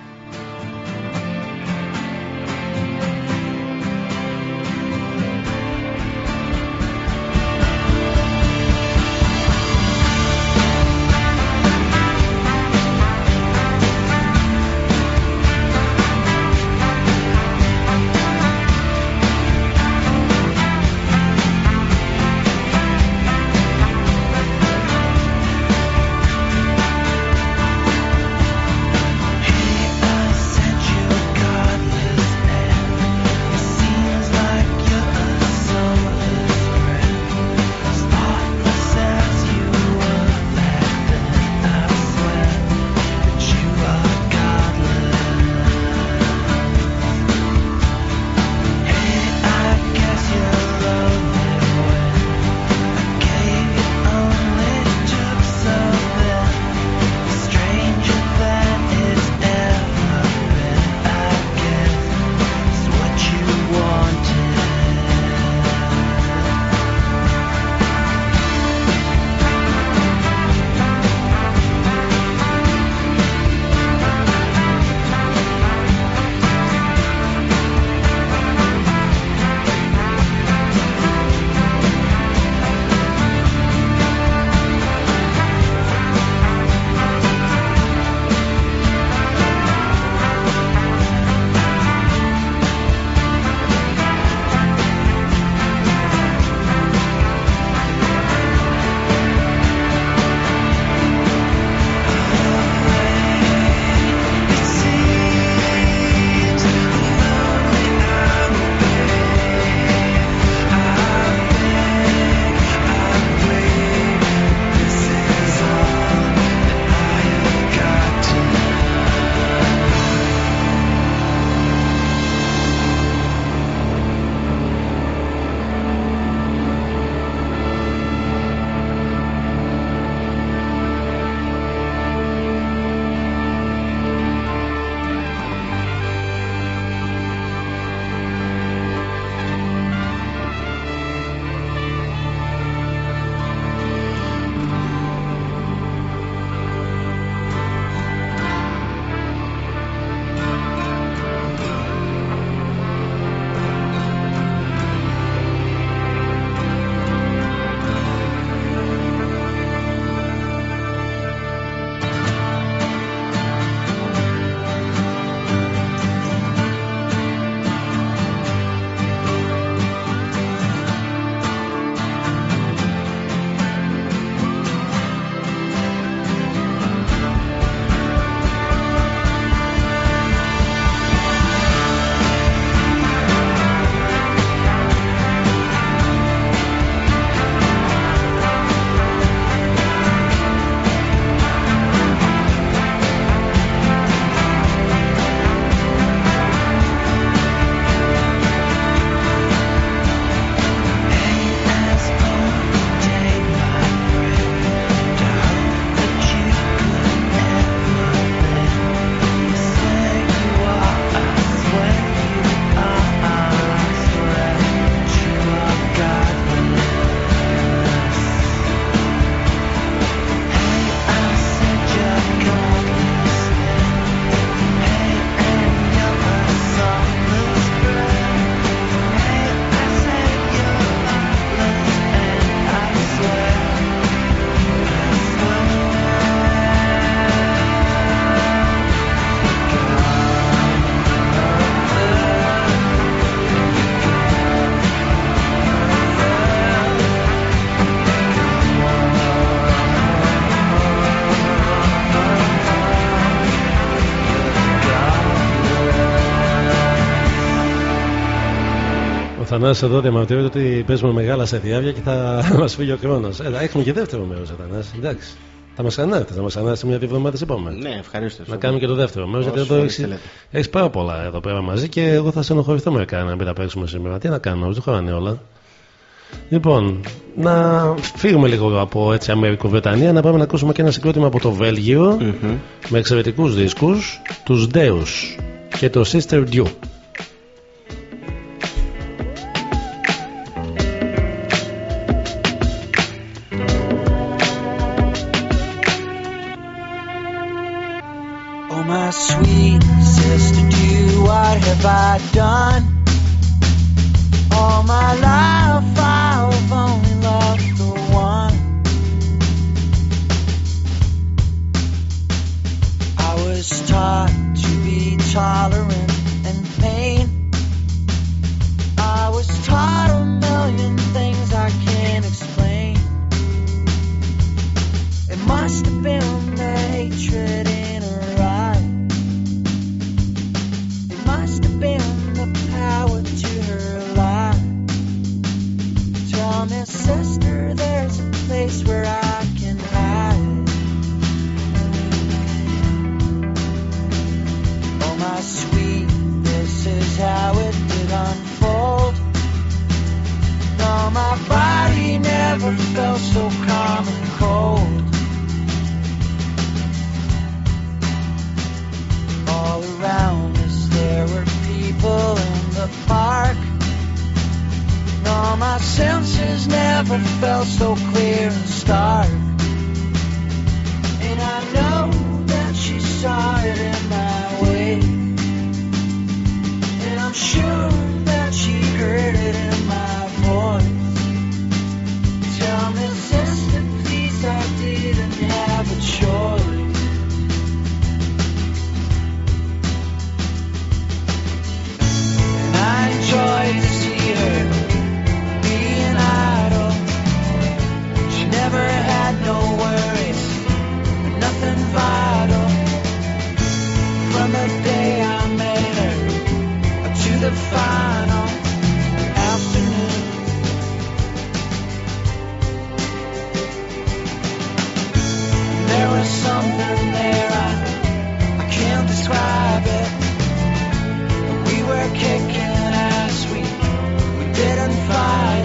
Speaker 5: Θανάσης εδώ διαμαρτύρεται ότι παίζουμε μεγάλα σε διάβια και θα *laughs* μας φύγει ο χρόνος. Ε, έχουμε και δεύτερο μέρος, Θανάση. Εντάξει. Θα μας ξανάρθει, θα μας ξανάρθει μια-δύο εβδομάδες επόμενη.
Speaker 6: Ναι, ευχαρίστως.
Speaker 5: Να κάνουμε και το δεύτερο μέρος, γιατί
Speaker 6: Όσο
Speaker 5: εδώ
Speaker 6: ώρες
Speaker 5: έχει
Speaker 6: θέλετε.
Speaker 5: πάρα πολλά εδώ πέρα μαζί και εγώ θα σε ενοχωρηθώ μερικά να μην τα παίξουμε σήμερα. Τι να κάνω, δεν χωράνε όλα. Λοιπόν, να φύγουμε λίγο από έτσι Αμερικό Βρετανία, να πάμε να ακούσουμε και ένα συγκρότημα από το βελγιο με εξαιρετικούς δίσκους, τους Deus και το Sister Dew.
Speaker 15: Sweet sister, do what have I done? All my life I've only loved the one. I was taught to be tolerant and pain. I was taught a million things I can't explain. It must have been the hatred sister, there's a place where I can hide. Oh, my sweet, this is how it did unfold. No, my body never felt so calm and cold. All around us there were people in the park. No, my senses never felt so clear and stark. And I know that she saw it in my way. And I'm sure that she heard it in my voice. Tell me, sister, please, I didn't have a choice. I enjoyed no worries, nothing vital. From the day I met her to the final afternoon. There was something there, I, I can't describe it. We were kicking ass, we, we didn't fight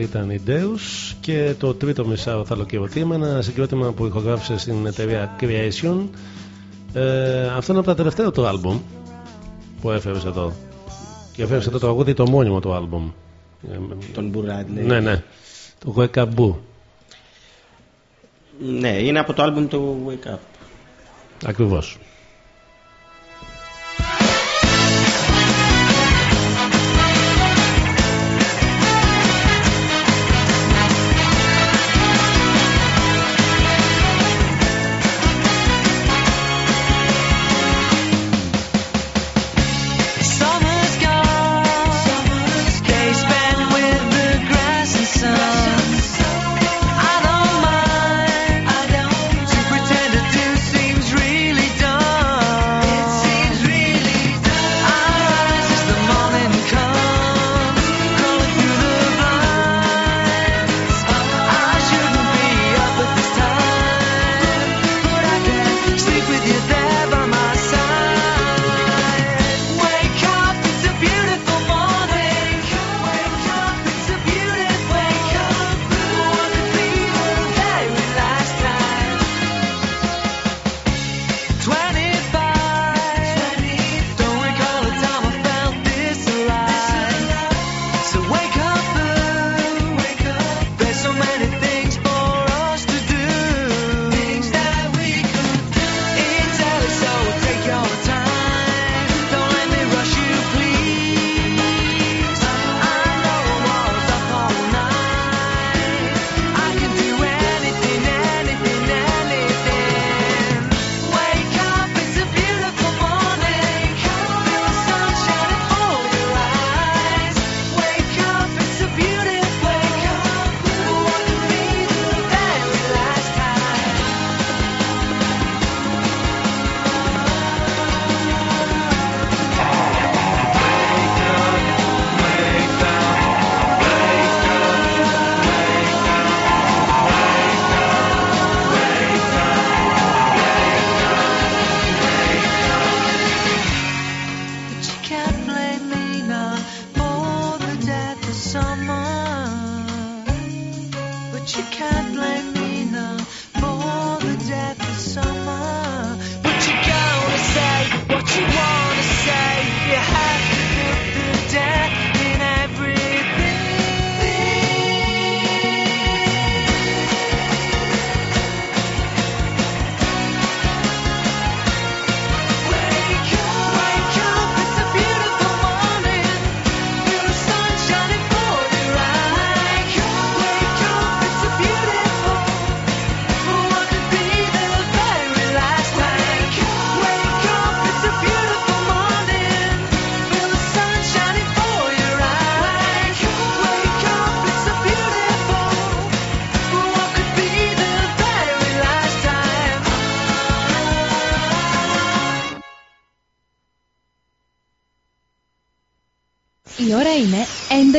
Speaker 5: Ήταν η Deus και το τρίτο μισάρο θα ολοκληρωθεί με ένα συγκρότημα που ηχογράφησε στην εταιρεία Creation. Ε, αυτό είναι από τα τελευταία του άλμπομ που έφερες εδώ. Και έφερες εδώ το αγούδι το μόνιμο του άλμπομ.
Speaker 6: Τον Μπουράντ,
Speaker 5: Ναι, ναι. Το Wake Up Boo.
Speaker 6: Ναι, είναι από το άλμπομ του Wake Up.
Speaker 5: Ακριβώς.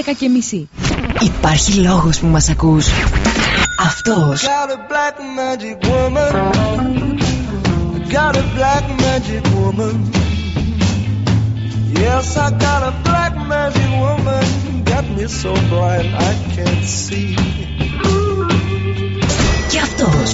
Speaker 17: 10.30.
Speaker 1: Υπάρχει λόγο που μα ακούς.
Speaker 8: αυτό. Yes, I got a black magic woman. Got me so blind I can't see.
Speaker 1: Και αυτός.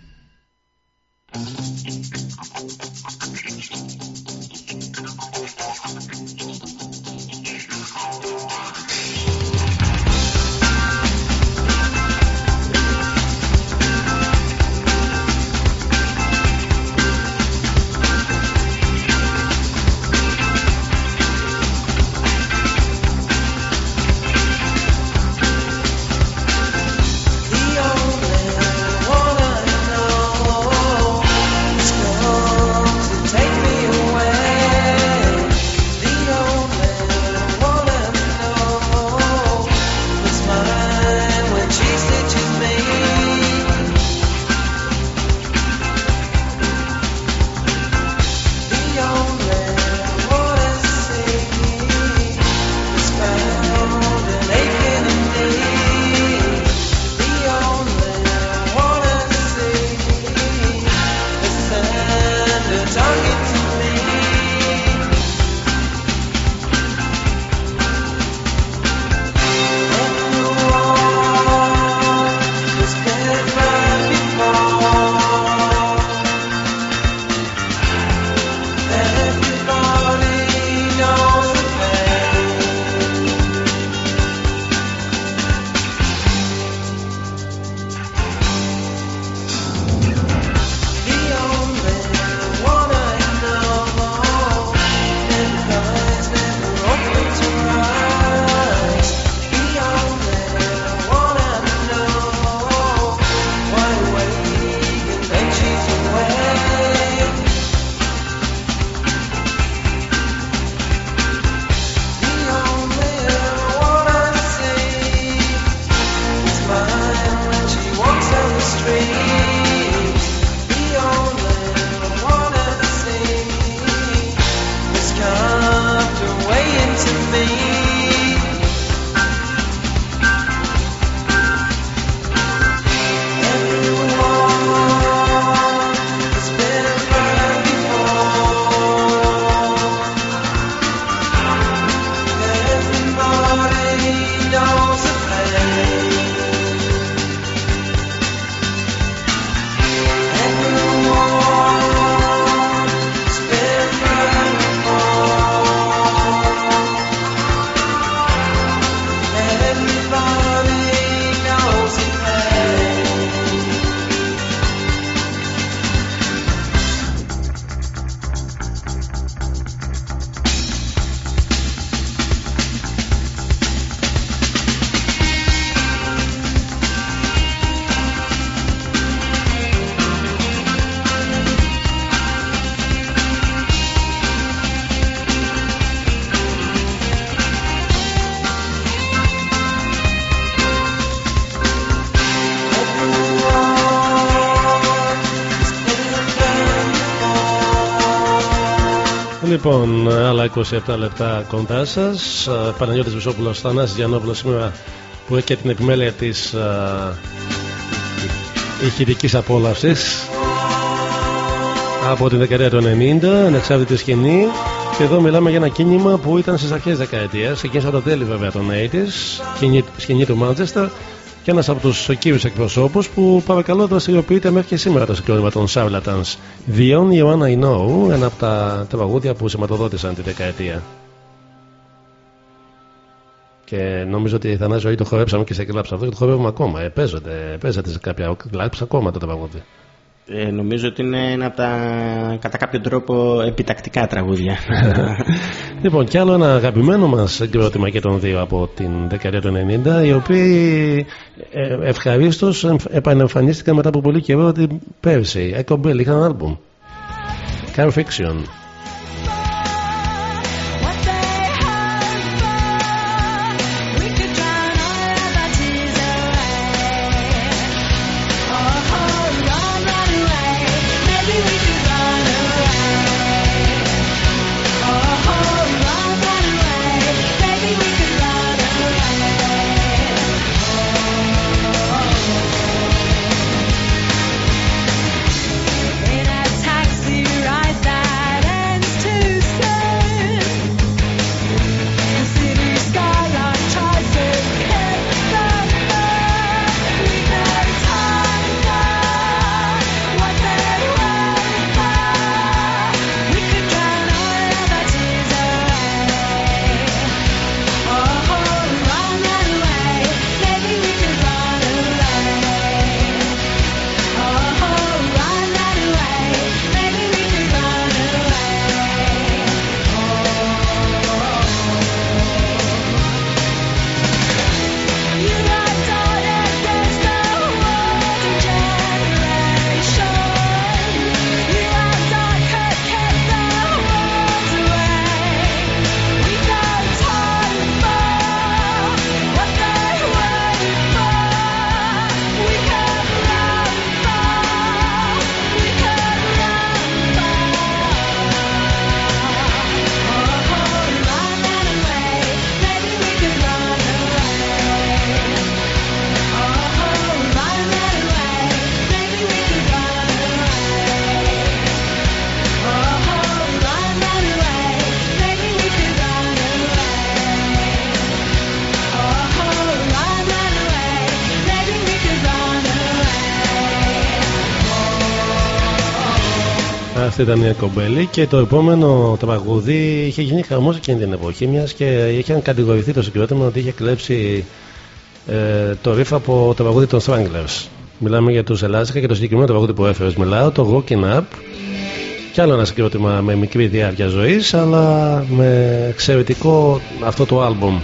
Speaker 18: Άλλα 27 λεπτά κοντά σας. Παναγιώτης Βυσόπουλο, Θανάσης Γιαννόπουλος σήμερα που έχει και την επιμέλεια της ηχητικής απόλαυσης από την δεκαετία του 90, ανεξάρτητη σκηνή. Και εδώ μιλάμε για ένα κίνημα που ήταν στις αρχές δεκαετίας, ξεκίνησε από τα τέλη βέβαια των 80s, σκηνή, σκηνή του Μάντσεστερ και ένας από τους κύριους εκπροσώπους που παρακαλώ δραστηριοποιείται μέχρι και σήμερα το συγκρότημα των Charlatans. The Only One I Know, ένα από τα τραγούδια που σηματοδότησαν τη δεκαετία. Και νομίζω ότι θα ζωή το χορέψαμε και σε κλαψ αυτό και το χορεύουμε ακόμα. Ε, παίζεται, παίζεται σε κάποια κλαψ ακόμα το τραγούδι.
Speaker 6: Ε, νομίζω ότι είναι ένα από τα κατά κάποιο τρόπο επιτακτικά τραγούδια. *laughs*
Speaker 18: Λοιπόν, κι άλλο ένα αγαπημένο μας συγκρότημα και των δύο από την δεκαετία του 90, οι οποίοι ε, ευχαρίστως επανεμφανίστηκαν μετά από πολύ καιρό την πέρσι. Echo Bell είχαν ένα άλμπουμ. Car Fiction. Αυτή ήταν μια κομπέλη και το επόμενο τραγούδι είχε γίνει χαμός εκείνη την εποχή μιας και είχαν κατηγορηθεί το συγκρότημα ότι είχε κλέψει ε, το ρίφ από το τραγούδι των Stranglers. Μιλάμε για τους Ελάσικα και το συγκεκριμένο τραγούδι που έφερες μιλάω, το Walking Up και άλλο ένα συγκρότημα με μικρή διάρκεια ζωής αλλά με εξαιρετικό αυτό το άλμπομ.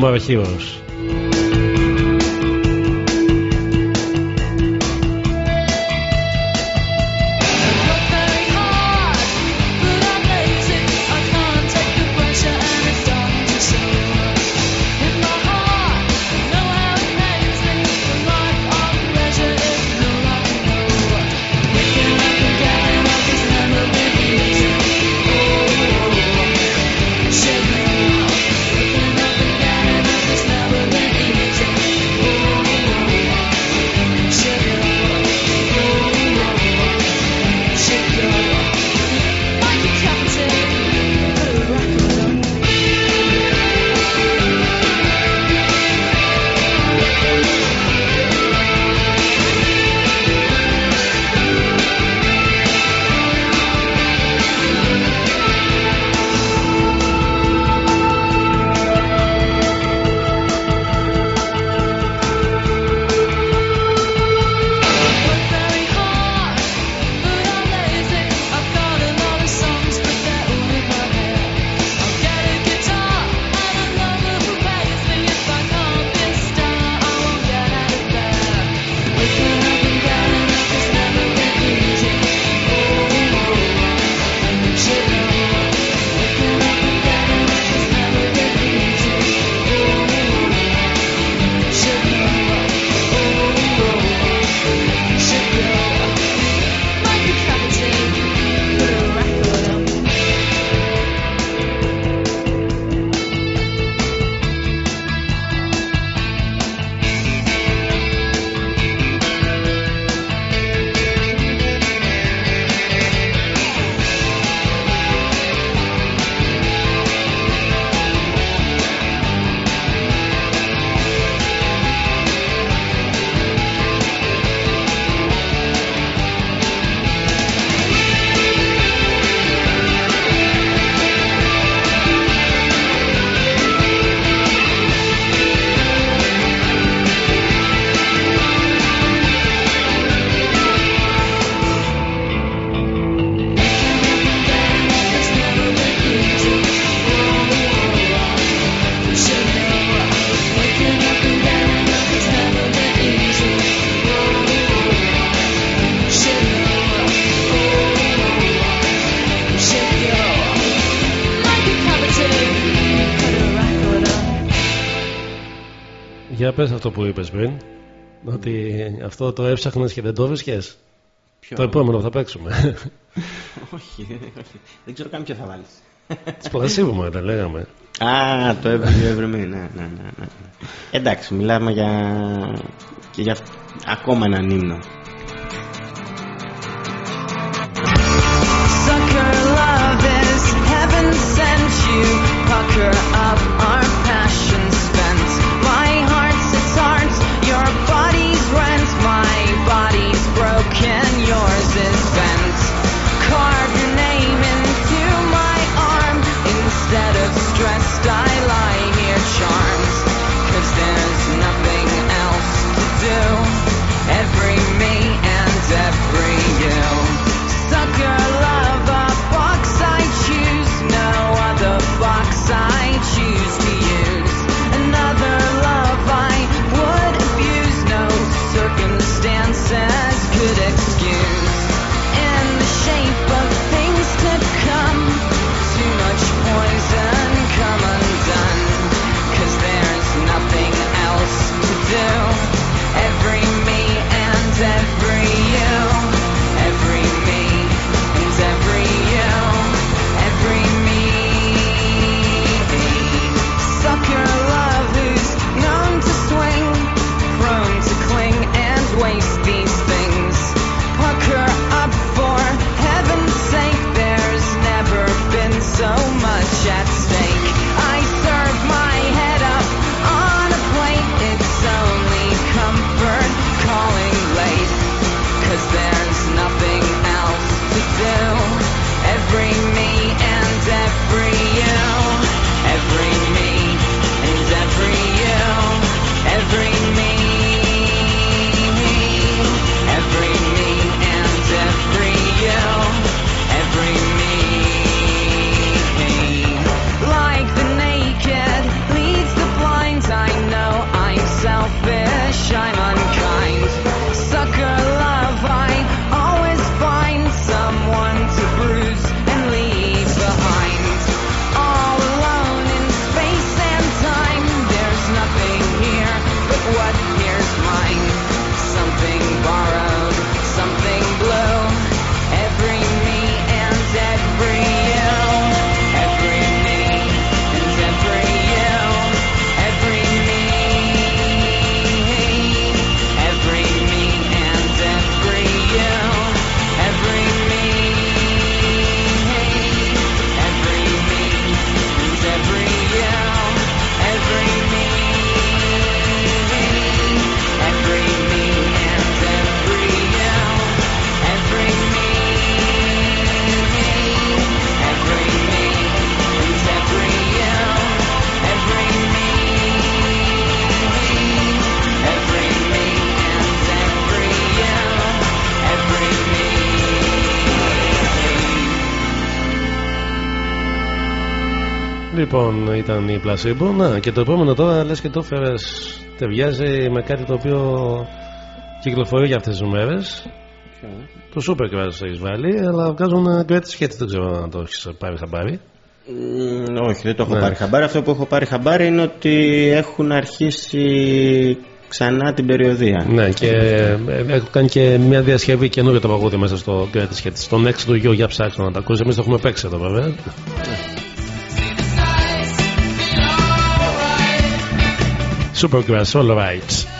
Speaker 5: conversivos αυτό που είπες πριν. Ότι αυτό το έψαχνες και δεν το βρίσκες.
Speaker 6: Ποιο;
Speaker 5: Το επόμενο που θα παίξουμε. *laughs*
Speaker 6: όχι, όχι. Δεν ξέρω καν ποιο θα βάλεις.
Speaker 5: Τις πλασίβουμε δεν λέγαμε.
Speaker 6: Α, το έβρεμε, έβρεμε, ναι, ναι, ναι, ναι. Εντάξει, μιλάμε για, και για ακόμα έναν ύμνο.
Speaker 16: Sucker love is heaven sent you. Pucker up our
Speaker 5: Λοιπόν, ήταν η Placebo. Να, και το επόμενο τώρα λες και το φέρες ταιριάζει με κάτι το οποίο κυκλοφορεί για αυτές τις μέρες. Το Super Crash έχεις βάλει, αλλά βγάζουν greatest hits, δεν ξέρω αν το έχεις πάρει χαμπάρι.
Speaker 6: Μμμ, όχι, δεν το έχω
Speaker 5: Ναι.
Speaker 6: πάρει χαμπάρι. Αυτό που έχω πάρει χαμπάρι είναι ότι έχουν αρχίσει ξανά την περιοδία.
Speaker 5: Ναι, και ε, έχω κάνει και μια διασκευή καινούργια το παγούδι μέσα στο greatest hits. Στο next του γιο για ψάξτε να τα ακούσεις. Εμείς το έχουμε παίξει εδώ βέβαια. Supergrass, all right.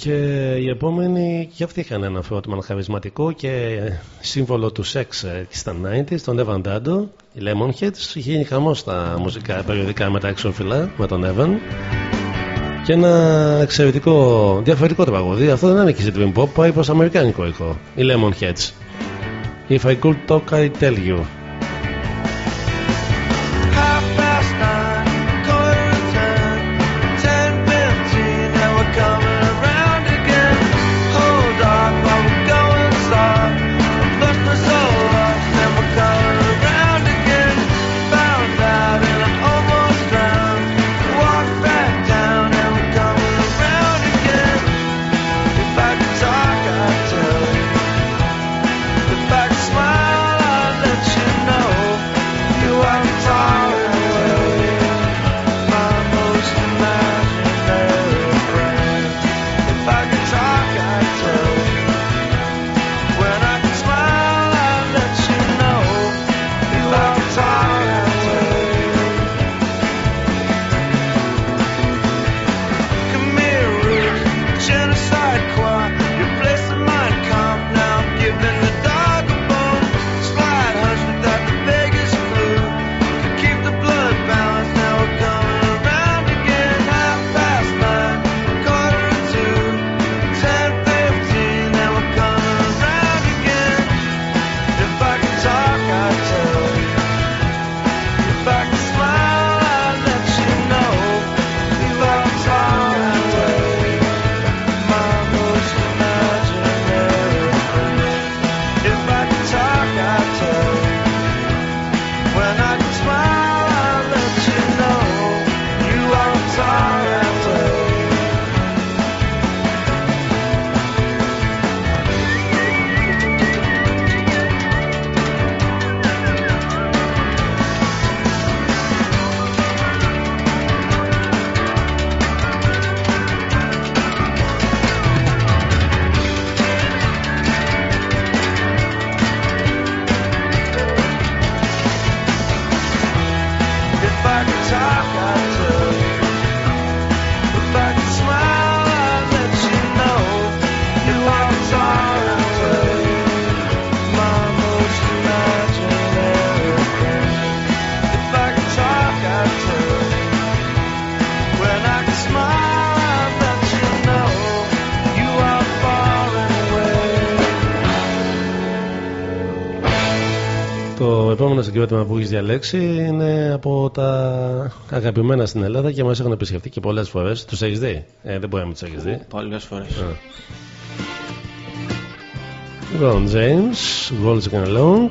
Speaker 8: Και οι επόμενοι και αυτοί είχαν ένα φρόντιμα χαρισματικό και σύμβολο του σεξ ε, στα 90s, τον Evan Dando, οι Lemonheads. Είχε χαμός στα μουσικά περιοδικά με τα εξώφυλλα, με τον Evan. Και ένα εξαιρετικό, διαφορετικό τραγούδι. Αυτό δεν ανήκει σε Dream Pop, πάει προς αμερικάνικο ηχό. η Lemonheads. If I could talk, I tell you. άτομα που έχεις διαλέξει είναι από τα αγαπημένα στην Ελλάδα και μας έχουν επισκεφτεί και πολλές φορές. Τους έχεις δει; Ε, δεν μπορεί να μην τους έχεις δει.
Speaker 6: Πολλές φορές.
Speaker 8: Λοιπόν, James,
Speaker 9: Walls Long.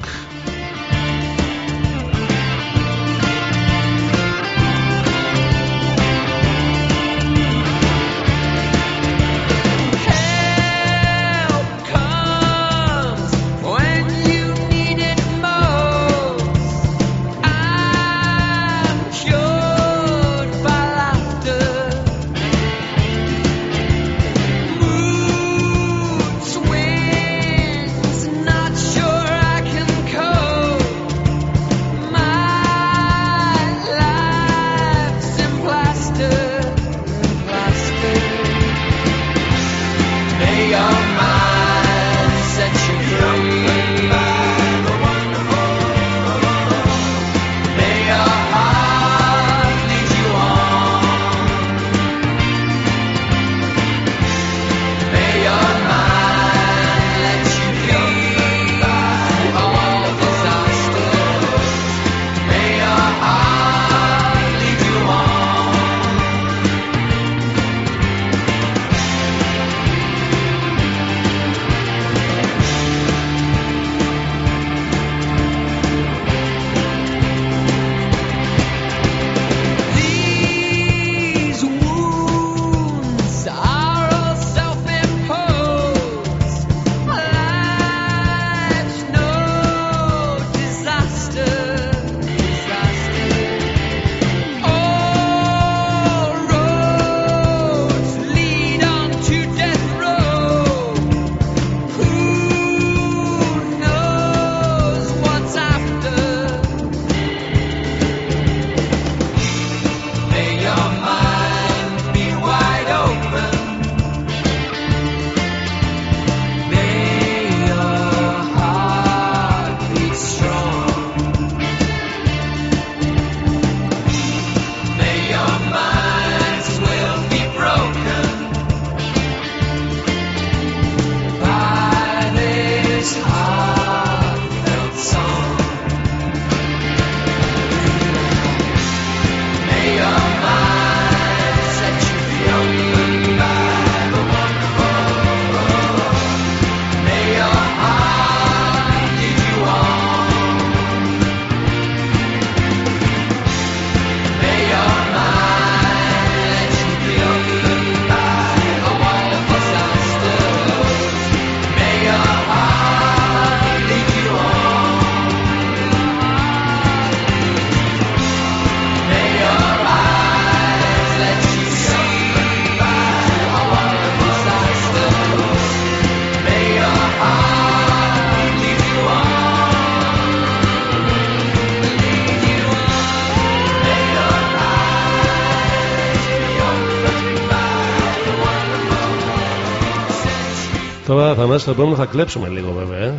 Speaker 5: Τώρα θα μας το επόμενο θα κλέψουμε λίγο βέβαια. ε.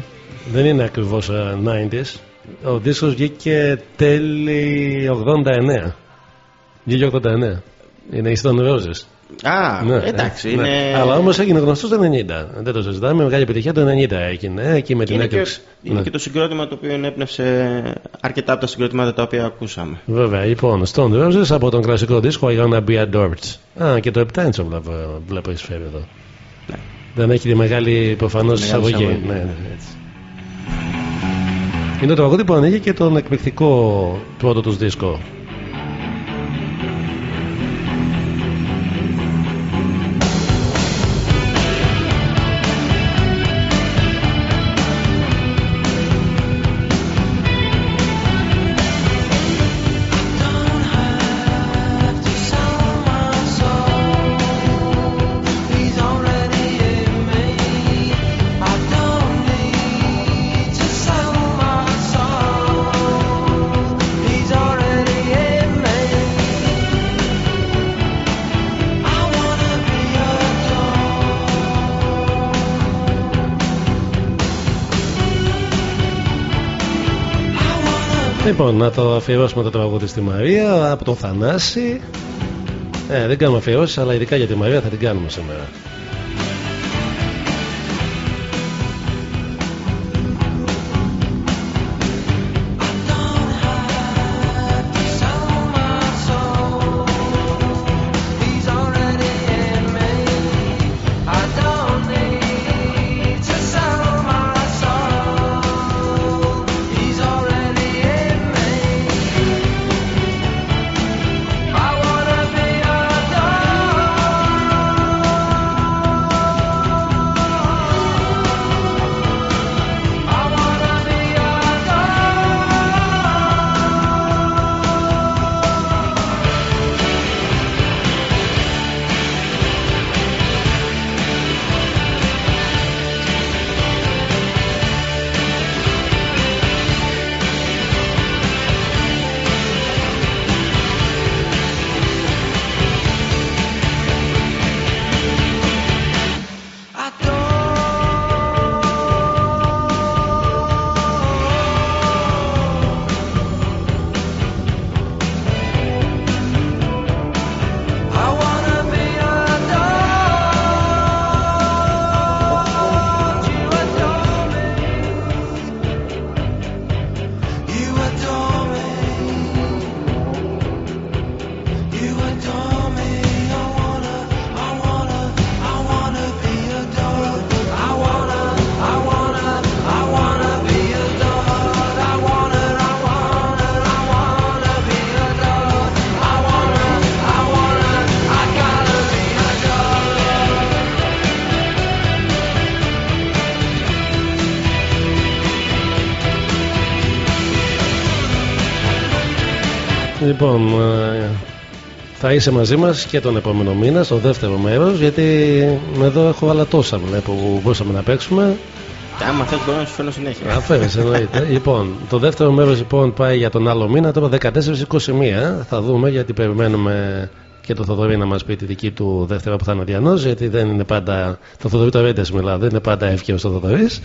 Speaker 5: Δεν είναι ακριβώς ε, 90s. Ο δίσκος βγήκε τέλη 89. Βγήκε 89. Είναι οι Stone Roses.
Speaker 6: Α,
Speaker 5: Ναι,
Speaker 6: εντάξει,
Speaker 5: ε,
Speaker 6: είναι...
Speaker 5: ναι. Αλλά όμως έγινε γνωστός το 90. Δεν το συζητάμε. Μεγάλη επιτυχία το 90 έγινε. ε, Εκεί με την
Speaker 6: είναι, και,
Speaker 5: έκρηξη.
Speaker 6: είναι
Speaker 5: Ναι.
Speaker 6: και το συγκρότημα το οποίο έπνευσε αρκετά από τα συγκρότηματα τα οποία ακούσαμε.
Speaker 5: Βέβαια, λοιπόν, Stone Roses από τον κλασικό δίσκο I Gonna Be Adored. Α, και το 7 inch βλέπω, βλέπω εισφέρει εδώ. Δεν έχει τη μεγάλη προφανώς
Speaker 6: Μεγάλη
Speaker 5: εισαγωγή.
Speaker 6: εισαγωγή,
Speaker 5: Ναι, ναι, έτσι. Είναι το τραγούδι που ανοίγει και τον εκπληκτικό πρώτο τους δίσκο. Να το αφιερώσουμε το τραγούδι στη Μαρία από τον Θανάση. Ε, δεν κάνουμε αφιερώσεις, αλλά ειδικά για τη Μαρία θα την κάνουμε σήμερα. Θα είσαι μαζί μας και τον επόμενο μήνα στο δεύτερο μέρος, γιατί εδώ έχω άλλα τόσα βλέπω που μπορούσαμε να παίξουμε.
Speaker 6: Άμα θες μπορώ να σου φέρνω συνέχεια.
Speaker 5: Αφαίρεσαι εννοείται. *laughs* λοιπόν, το δεύτερο μέρος λοιπόν πάει για τον άλλο μήνα, τώρα 14-21. Θα δούμε γιατί περιμένουμε και το Θοδωρή να μας πει τη δική του δεύτερα που θα είναι ο Διανός, γιατί δεν είναι πάντα. Το Θοδωρή το Ρέντε μιλάω, δεν είναι πάντα εύκαιρο το Θοδωρής.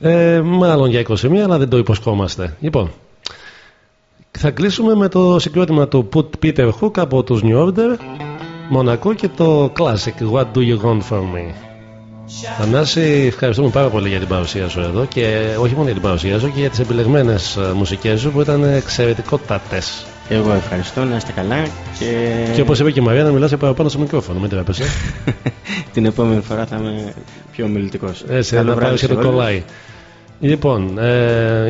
Speaker 5: Ε, μάλλον για 21, αλλά δεν το υποσχόμαστε. Λοιπόν, θα κλείσουμε με το συγκρότημα του Put Peter Hook από τους New Order, Μονακό και το Classic What Do You Want From Me. Θανάση, ευχαριστούμε πάρα πολύ για την παρουσία σου εδώ και όχι μόνο για την παρουσία σου και για τις επιλεγμένες ε, μουσικές σου που ήταν εξαιρετικότατες.
Speaker 6: Εγώ ευχαριστώ, να είστε καλά και,
Speaker 5: Και όπως είπε και η Μαρία να μιλάς παραπάνω στο μικρόφωνο, μην τρέπεσαι. *laughs*
Speaker 6: την επόμενη φορά θα είμαι πιο ομιλητικός.
Speaker 5: Έτσι,
Speaker 6: Καλό
Speaker 5: να
Speaker 6: βράδυ
Speaker 5: πάρεις και
Speaker 6: σε
Speaker 5: το
Speaker 6: όλους.
Speaker 5: κολλάει. Λοιπόν, ε,